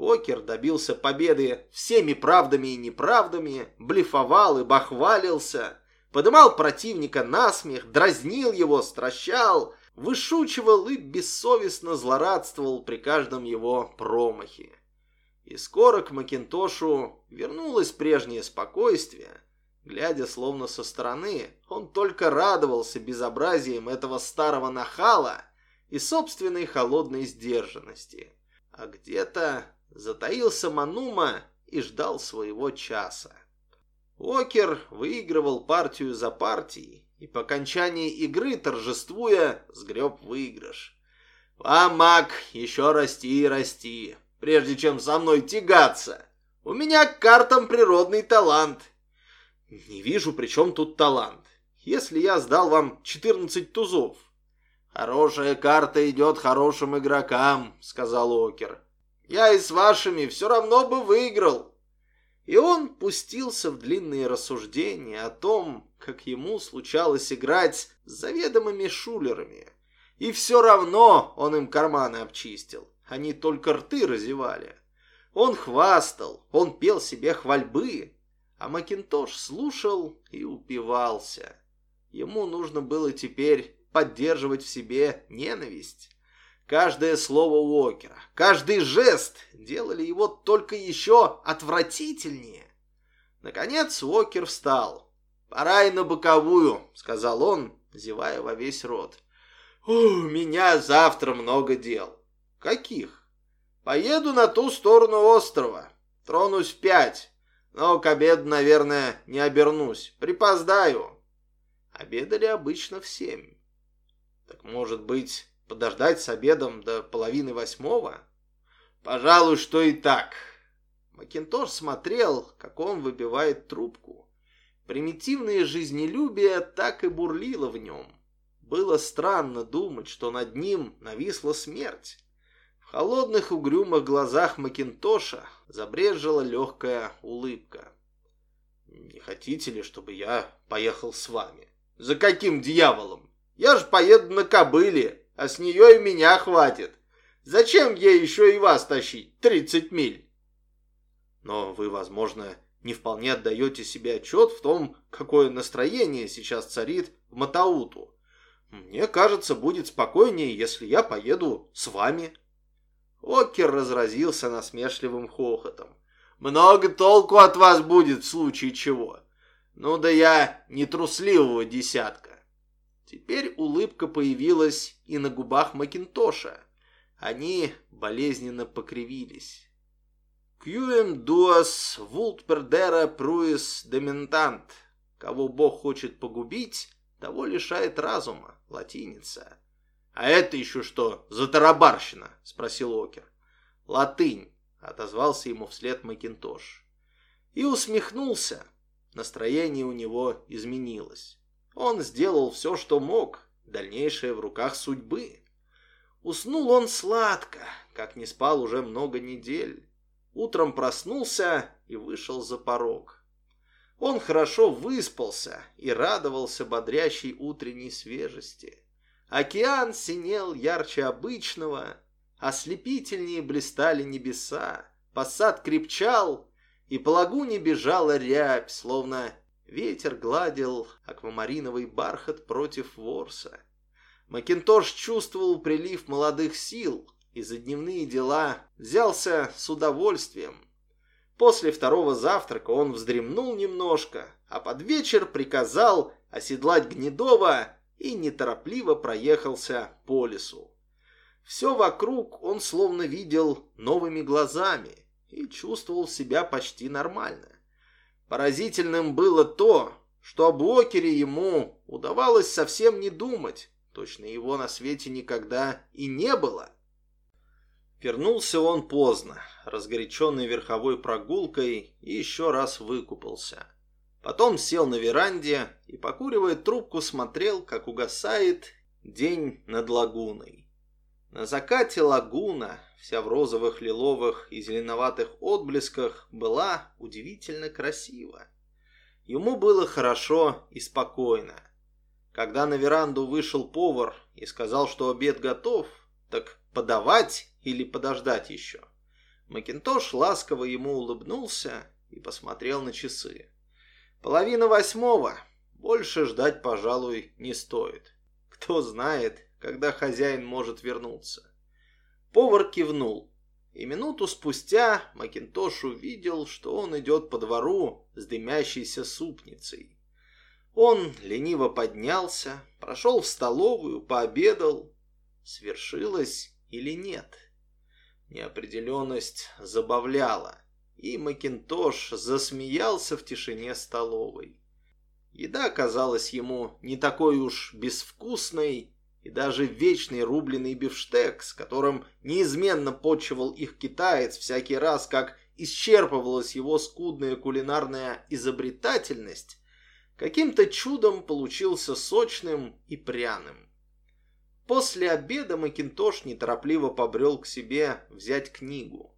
Окер добился победы всеми правдами и неправдами, блефовал и бахвалился подымал противника на смех, дразнил его, стращал, вышучивал и бессовестно злорадствовал при каждом его промахе. И скоро к Макинтошу вернулось прежнее спокойствие. Глядя словно со стороны, он только радовался безобразием этого старого нахала и собственной холодной сдержанности. А где-то затаился Манума и ждал своего часа. Окер выигрывал партию за партией и по окончании игры, торжествуя, сгреб выигрыш. «Вам, маг, еще расти и расти, прежде чем со мной тягаться. У меня к картам природный талант». «Не вижу, при чем тут талант, если я сдал вам 14 тузов». «Хорошая карта идет хорошим игрокам», — сказал Окер. «Я и с вашими все равно бы выиграл, и он пустился в длинные рассуждения о том, как ему случалось играть с заведомыми шулерами, И все равно он им карманы обчистил. Они только рты разевали. Он хвастал, он пел себе хвальбы, а Макинтош слушал и упивался. Ему нужно было теперь поддерживать в себе ненависть. Каждое слово Уокера, каждый жест делали его только еще отвратительнее. Наконец Уокер встал. «Пора и на боковую», — сказал он, зевая во весь рот. «У меня завтра много дел». «Каких?» «Поеду на ту сторону острова. Тронусь в пять. Но к обеду, наверное, не обернусь. Припоздаю». Обедали обычно в семь. Так, может быть, подождать с обедом до половины восьмого? Пожалуй, что и так. Макинтош смотрел, как он выбивает трубку. Примитивное жизнелюбие так и бурлило в нем. Было странно думать, что над ним нависла смерть. В холодных угрюмых глазах Макинтоша забрежила легкая улыбка. «Не хотите ли, чтобы я поехал с вами?» «За каким дьяволом? Я же поеду на кобыле, а с нее и меня хватит. Зачем ей еще и вас тащить? Тридцать миль!» Но вы, возможно, не вполне отдаете себе отчет в том, какое настроение сейчас царит в Матауту. Мне кажется, будет спокойнее, если я поеду с вами. Окер разразился насмешливым хохотом. Много толку от вас будет в случае чего. Ну да я не трусливого десятка. Теперь улыбка появилась и на губах Макинтоша. Они болезненно покривились. Кьюем дуас вулт пердера пруис дементант. Кого Бог хочет погубить, того лишает разума. Латиница. А это еще что за тарабарщина? Спросил Окер. Латынь, отозвался ему вслед Макинтош. И усмехнулся. Настроение у него изменилось. Он сделал все, что мог. Дальнейшее в руках судьбы. Уснул он сладко, как не спал уже много недель. Утром проснулся и вышел за порог. Он хорошо выспался и радовался бодрящей утренней свежести. Океан синел ярче обычного, ослепительнее блистали небеса, посад крепчал, и по лагуне бежала рябь, словно ветер гладил аквамариновый бархат против ворса. Макинтош чувствовал прилив молодых сил, и за дневные дела взялся с удовольствием. После второго завтрака он вздремнул немножко, а под вечер приказал оседлать Гнедова и неторопливо проехался по лесу. Все вокруг он словно видел новыми глазами и чувствовал себя почти нормально. Поразительным было то, что об Уокере ему удавалось совсем не думать, точно его на свете никогда и не было. Вернулся он поздно, разгоряченный верховой прогулкой, и еще раз выкупался. Потом сел на веранде и, покуривая трубку, смотрел, как угасает день над лагуной. На закате лагуна, вся в розовых, лиловых и зеленоватых отблесках, была удивительно красива. Ему было хорошо и спокойно. Когда на веранду вышел повар и сказал, что обед готов, так подавать или подождать еще? Макинтош ласково ему улыбнулся и посмотрел на часы. Половина восьмого. Больше ждать, пожалуй, не стоит. Кто знает, когда хозяин может вернуться. Повар кивнул. И минуту спустя Макинтош увидел, что он идет по двору с дымящейся супницей. Он лениво поднялся, прошел в столовую, пообедал. Свершилось или нет? Неопределенность забавляла, и Макинтош засмеялся в тишине столовой. Еда казалась ему не такой уж безвкусной, и даже вечный рубленый бифштег, с которым неизменно почивал их китаец всякий раз, как исчерпывалась его скудная кулинарная изобретательность, каким-то чудом получился сочным и пряным. После обеда Макинтош неторопливо побрел к себе взять книгу.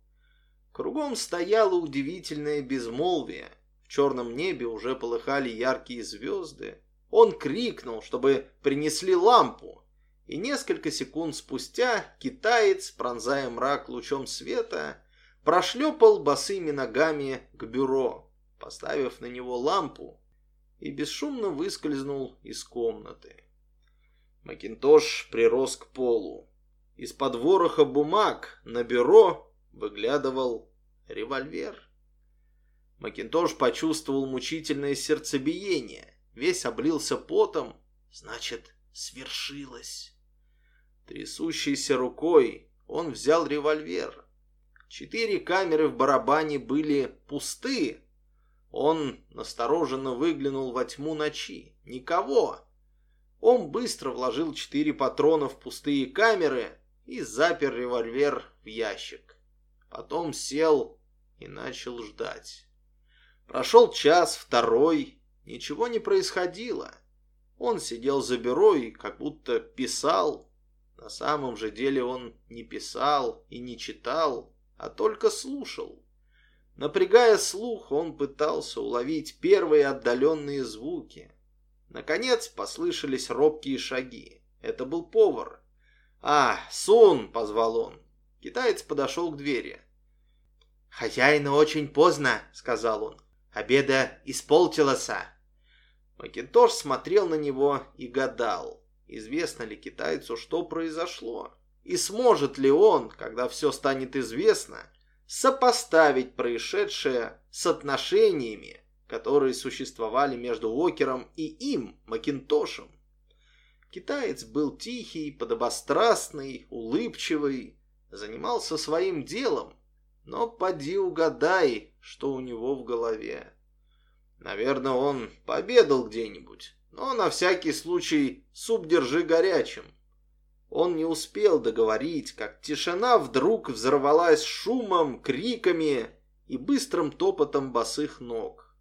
Кругом стояло удивительное безмолвие. В черном небе уже полыхали яркие звезды. Он крикнул, чтобы принесли лампу. И несколько секунд спустя китаец, пронзая мрак лучом света, прошлепал босыми ногами к бюро, поставив на него лампу, и бесшумно выскользнул из комнаты. Макинтош прирос к полу. Из-под вороха бумаг на бюро выглядывал револьвер. Макинтош почувствовал мучительное сердцебиение, весь облился потом, значит, свершилось. Трясущейся рукой он взял револьвер. Четыре камеры в барабане были пусты. Он настороженно выглянул во тьму ночи. Никого. Он быстро вложил четыре патрона в пустые камеры и запер револьвер в ящик. Потом сел и начал ждать. Прошел час, второй, ничего не происходило. Он сидел за бюро и как будто писал. На самом же деле он не писал и не читал, а только слушал. Напрягая слух, он пытался уловить первые отдаленные звуки. Наконец послышались робкие шаги. Это был повар. «А, Сун!» — позвал он. Китаец подошел к двери. «Хозяина очень поздно», — сказал он. «Обеда исполтилося». Макинтош смотрел на него и гадал, известно ли китайцу, что произошло. И сможет ли он, когда все станет известно, сопоставить происшедшее с отношениями, которые существовали между Уокером и им, Макинтошем. Китаец был тихий, подобострастный, улыбчивый, занимался своим делом, но поди угадай, что у него в голове. Наверное, он пообедал где-нибудь, но на всякий случай суп держи горячим. Он не успел договорить, как тишина вдруг взорвалась шумом, криками и быстрым топотом босых ног.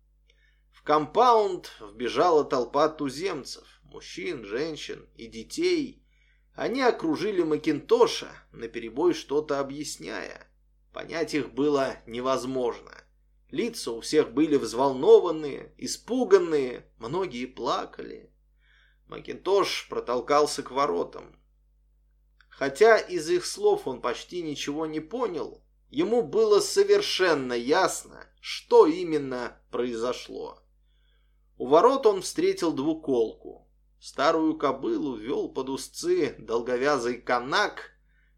В компаунд вбежала толпа туземцев, мужчин, женщин и детей. Они окружили Макинтоша, наперебой что-то объясняя. Понять их было невозможно. Лица у всех были взволнованные, испуганные, многие плакали. Макинтош протолкался к воротам. Хотя из их слов он почти ничего не понял, ему было совершенно ясно, что именно произошло. У ворот он встретил двуколку. Старую кобылу вел под узцы долговязый канак,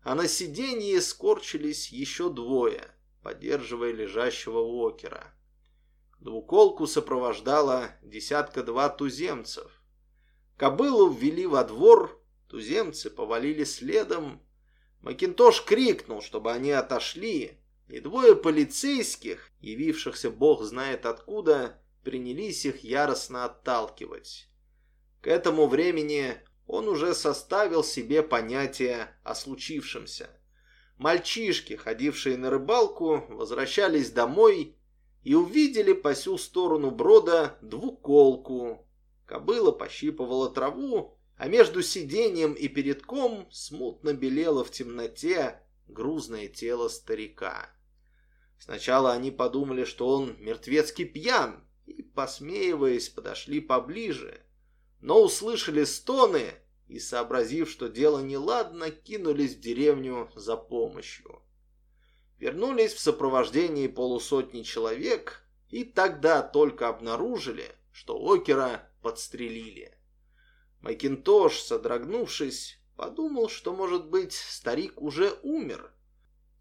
а на сиденье скорчились еще двое, поддерживая лежащего Уокера. Двуколку сопровождала десятка-два туземцев. Кобылу ввели во двор, Туземцы повалили следом. Макинтош крикнул, чтобы они отошли, и двое полицейских, явившихся бог знает откуда, принялись их яростно отталкивать. К этому времени он уже составил себе понятие о случившемся. Мальчишки, ходившие на рыбалку, возвращались домой и увидели по сю сторону брода двуколку. Кобыла пощипывала траву, а между сиденьем и передком смутно белело в темноте грузное тело старика. Сначала они подумали, что он мертвецкий пьян, и, посмеиваясь, подошли поближе, но услышали стоны и, сообразив, что дело неладно, кинулись в деревню за помощью. Вернулись в сопровождении полусотни человек и тогда только обнаружили, что Окера подстрелили. Макинтош, содрогнувшись, подумал, что, может быть, старик уже умер.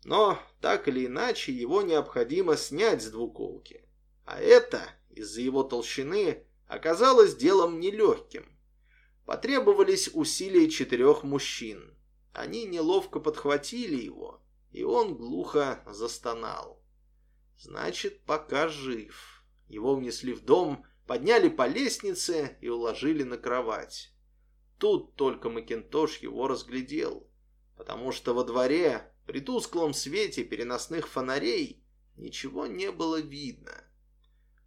Но, так или иначе, его необходимо снять с двуколки. А это, из-за его толщины, оказалось делом нелегким. Потребовались усилия четырех мужчин. Они неловко подхватили его, и он глухо застонал. Значит, пока жив. Его внесли в дом, подняли по лестнице и уложили на кровать. Тут только Макинтош его разглядел, потому что во дворе, при тусклом свете переносных фонарей, ничего не было видно.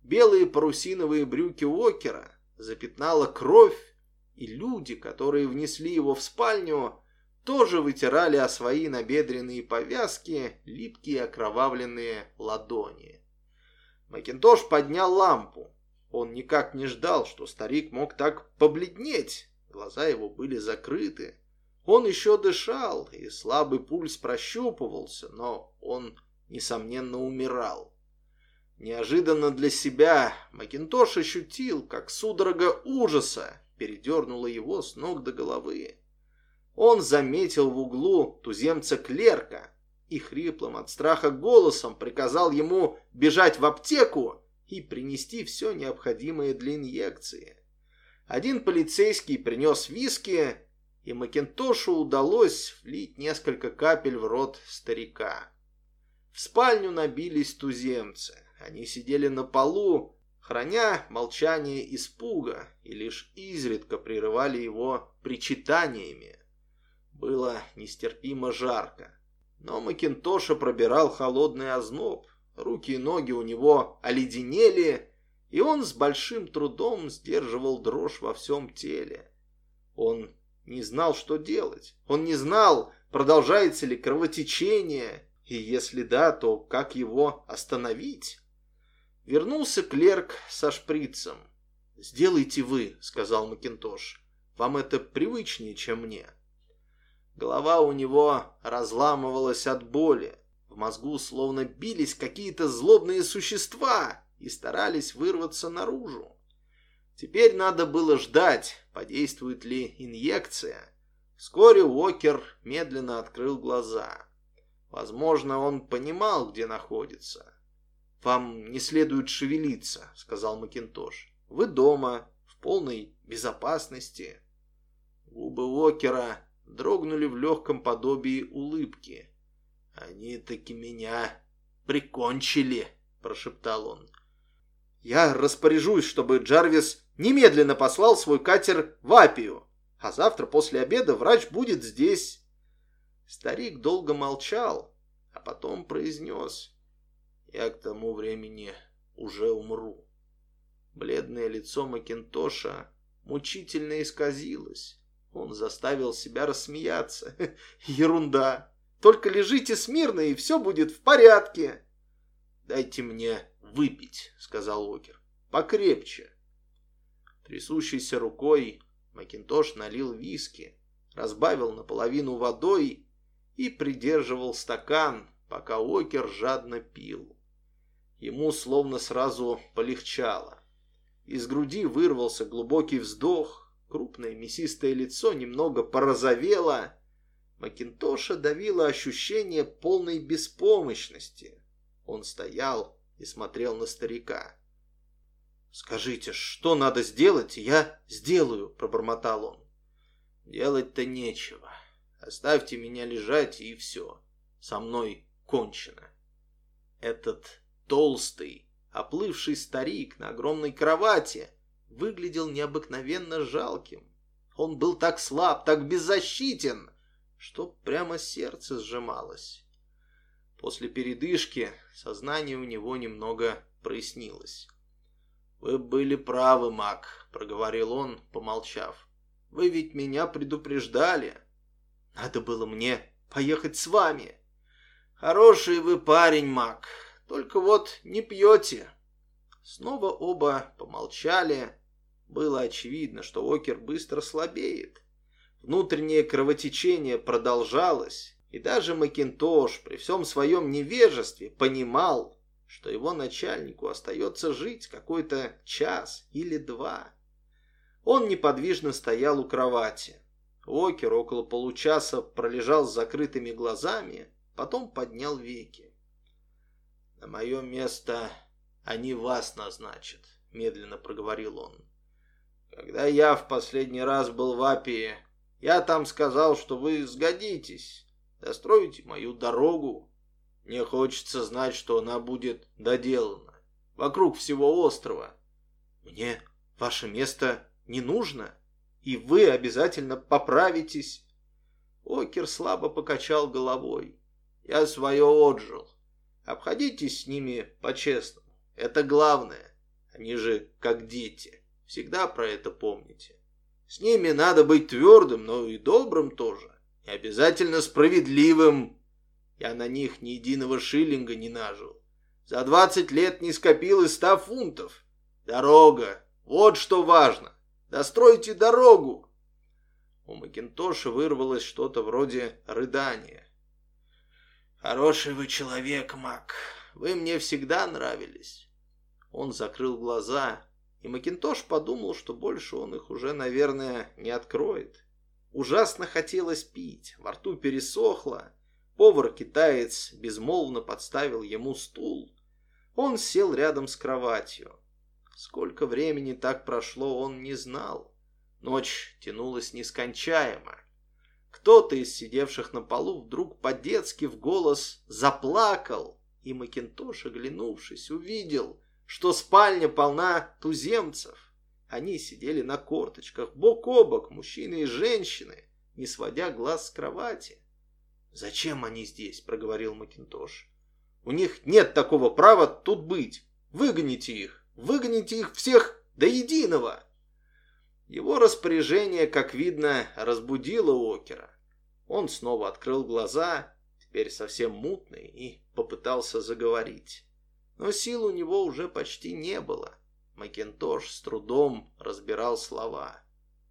Белые парусиновые брюки Уокера запятнала кровь, и люди, которые внесли его в спальню, тоже вытирали о свои набедренные повязки липкие окровавленные ладони. Макинтош поднял лампу. Он никак не ждал, что старик мог так побледнеть. Глаза его были закрыты. Он еще дышал, и слабый пульс прощупывался, но он, несомненно, умирал. Неожиданно для себя Макинтош ощутил, как судорога ужаса передернула его с ног до головы. Он заметил в углу туземца-клерка и хриплым от страха голосом приказал ему бежать в аптеку и принести все необходимое для инъекции. Один полицейский принес виски, и Макинтошу удалось влить несколько капель в рот старика. В спальню набились туземцы. Они сидели на полу, храня молчание испуга, и лишь изредка прерывали его причитаниями. Было нестерпимо жарко. Но Макинтоша пробирал холодный озноб. Руки и ноги у него оледенели, и он с большим трудом сдерживал дрожь во всем теле. Он не знал, что делать. Он не знал, продолжается ли кровотечение, и если да, то как его остановить? Вернулся клерк со шприцем. «Сделайте вы», — сказал Макинтош. «Вам это привычнее, чем мне». Голова у него разламывалась от боли. В мозгу словно бились какие-то злобные существа и старались вырваться наружу. Теперь надо было ждать, подействует ли инъекция. Вскоре Уокер медленно открыл глаза. Возможно, он понимал, где находится. «Вам не следует шевелиться», — сказал Макинтош. «Вы дома, в полной безопасности». Губы Уокера дрогнули в легком подобии улыбки. «Они таки меня прикончили», — прошептал он. «Я распоряжусь, чтобы Джарвис немедленно послал свой катер в Апию, а завтра после обеда врач будет здесь». Старик долго молчал, а потом произнес я к тому времени уже умру. Бледное лицо Макинтоша мучительно исказилось. Он заставил себя рассмеяться. Ерунда. Только лежите смирно, и все будет в порядке. Дайте мне выпить, сказал Окер. Покрепче. Трясущейся рукой Макинтош налил виски, разбавил наполовину водой и придерживал стакан, пока Окер жадно пил. Ему словно сразу полегчало. Из груди вырвался глубокий вздох, крупное мясистое лицо немного порозовело. Макинтоша давило ощущение полной беспомощности. Он стоял и смотрел на старика. «Скажите, что надо сделать, я сделаю», — пробормотал он. «Делать-то нечего. Оставьте меня лежать, и все. Со мной кончено». Этот Толстый, оплывший старик на огромной кровати выглядел необыкновенно жалким. Он был так слаб, так беззащитен, что прямо сердце сжималось. После передышки сознание у него немного прояснилось. «Вы были правы, маг», — проговорил он, помолчав. «Вы ведь меня предупреждали. Надо было мне поехать с вами. Хороший вы парень, маг. Только вот не пьете». Снова оба помолчали. Было очевидно, что Окер быстро слабеет. Внутреннее кровотечение продолжалось, и даже Макинтош при всем своем невежестве понимал, что его начальнику остается жить какой-то час или два. Он неподвижно стоял у кровати. Окер около получаса пролежал с закрытыми глазами, потом поднял веки. «На мое место они вас назначат», — медленно проговорил он. «Когда я в последний раз был в Апии, я там сказал, что вы сгодитесь, достроите мою дорогу. Мне хочется знать, что она будет доделана, вокруг всего острова. Мне ваше место не нужно, и вы обязательно поправитесь». Окер слабо покачал головой. «Я свое отжил. Обходитесь с ними по-честному. Это главное. Они же как дети. Всегда про это помните. С ними надо быть твердым, но и добрым тоже. И обязательно справедливым. Я на них ни единого шиллинга не нажил. За двадцать лет не скопил и ста фунтов. Дорога. Вот что важно. Достройте дорогу. У Макинтоша вырвалось что-то вроде рыдания. «Хороший вы человек, Мак. Вы мне всегда нравились». Он закрыл глаза, и Макинтош подумал, что больше он их уже, наверное, не откроет. Ужасно хотелось пить, во рту пересохло. Повар-китаец безмолвно подставил ему стул. Он сел рядом с кроватью. Сколько времени так прошло, он не знал. Ночь тянулась нескончаемо. Кто-то из сидевших на полу вдруг по-детски в голос заплакал, и Макинтош, оглянувшись, увидел, что спальня полна туземцев. Они сидели на корточках, бок о бок, мужчины и женщины, не сводя глаз с кровати. «Зачем они здесь?» — проговорил Макинтош. «У них нет такого права тут быть. Выгоните их, выгоните их всех до единого!» Его распоряжение, как видно, разбудило Окера. Он снова открыл глаза, теперь совсем мутный, и попытался заговорить. Но сил у него уже почти не было. Макинтош с трудом разбирал слова.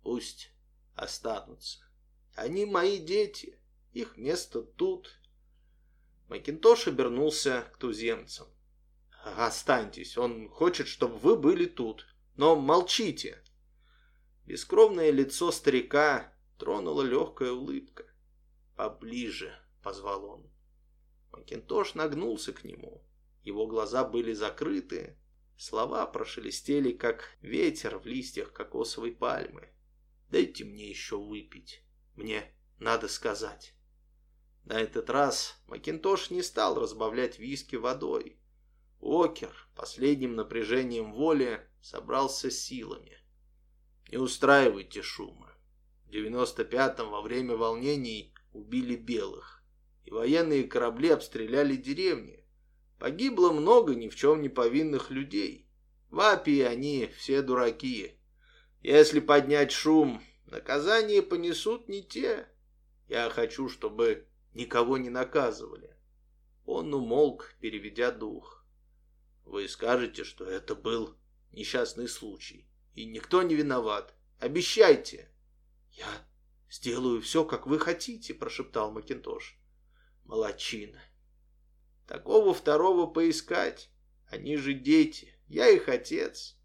«Пусть останутся. Они мои дети. Их место тут». Макинтош обернулся к туземцам. «Останьтесь. Он хочет, чтобы вы были тут. Но молчите». Бескровное лицо старика тронула легкая улыбка. «Поближе», — позвал он. Макинтош нагнулся к нему. Его глаза были закрыты. Слова прошелестели, как ветер в листьях кокосовой пальмы. «Дайте мне еще выпить. Мне надо сказать». На этот раз Макинтош не стал разбавлять виски водой. Окер последним напряжением воли собрался силами. Не устраивайте шума. В 95-м во время волнений убили белых, и военные корабли обстреляли деревни. Погибло много ни в чем не повинных людей. В Апии они все дураки. Если поднять шум, наказание понесут не те. Я хочу, чтобы никого не наказывали. Он умолк, переведя дух. Вы скажете, что это был несчастный случай. И никто не виноват. Обещайте. Я сделаю все, как вы хотите, прошептал Макинтош. Молодчина. Такого второго поискать. Они же дети. Я их отец.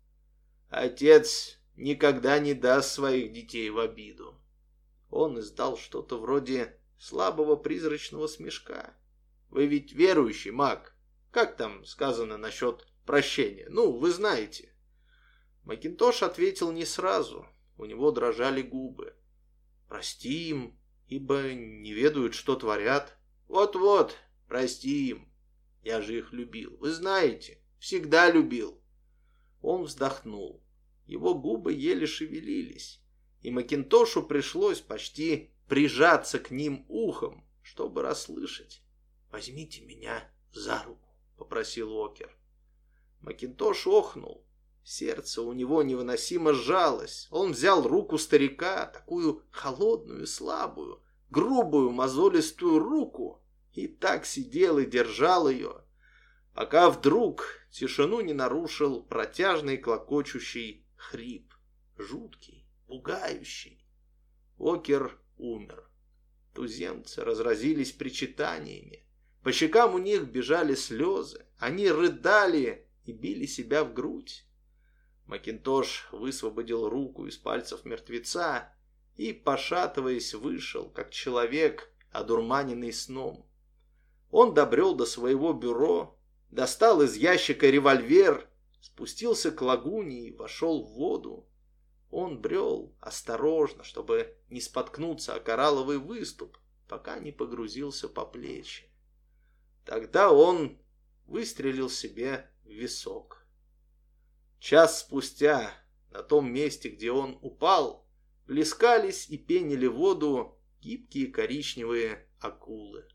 Отец никогда не даст своих детей в обиду. Он издал что-то вроде слабого призрачного смешка. Вы ведь верующий маг. Как там сказано насчет прощения? Ну, вы знаете. Макинтош ответил не сразу. У него дрожали губы. «Прости им, ибо не ведают, что творят». «Вот-вот, прости им. Я же их любил. Вы знаете, всегда любил». Он вздохнул. Его губы еле шевелились, и Макинтошу пришлось почти прижаться к ним ухом, чтобы расслышать. «Возьмите меня за руку», — попросил Окер. Макинтош охнул. Сердце у него невыносимо сжалось. Он взял руку старика, такую холодную, слабую, грубую, мозолистую руку, и так сидел и держал ее, пока вдруг тишину не нарушил протяжный клокочущий хрип, жуткий, пугающий. Окер умер. Туземцы разразились причитаниями. По щекам у них бежали слезы. Они рыдали и били себя в грудь. Макинтош высвободил руку из пальцев мертвеца и, пошатываясь, вышел, как человек, одурманенный сном. Он добрел до своего бюро, достал из ящика револьвер, спустился к лагуне и вошел в воду. Он брел осторожно, чтобы не споткнуться о коралловый выступ, пока не погрузился по плечи. Тогда он выстрелил себе в висок. Час спустя на том месте, где он упал, плескались и пенили воду гибкие коричневые акулы.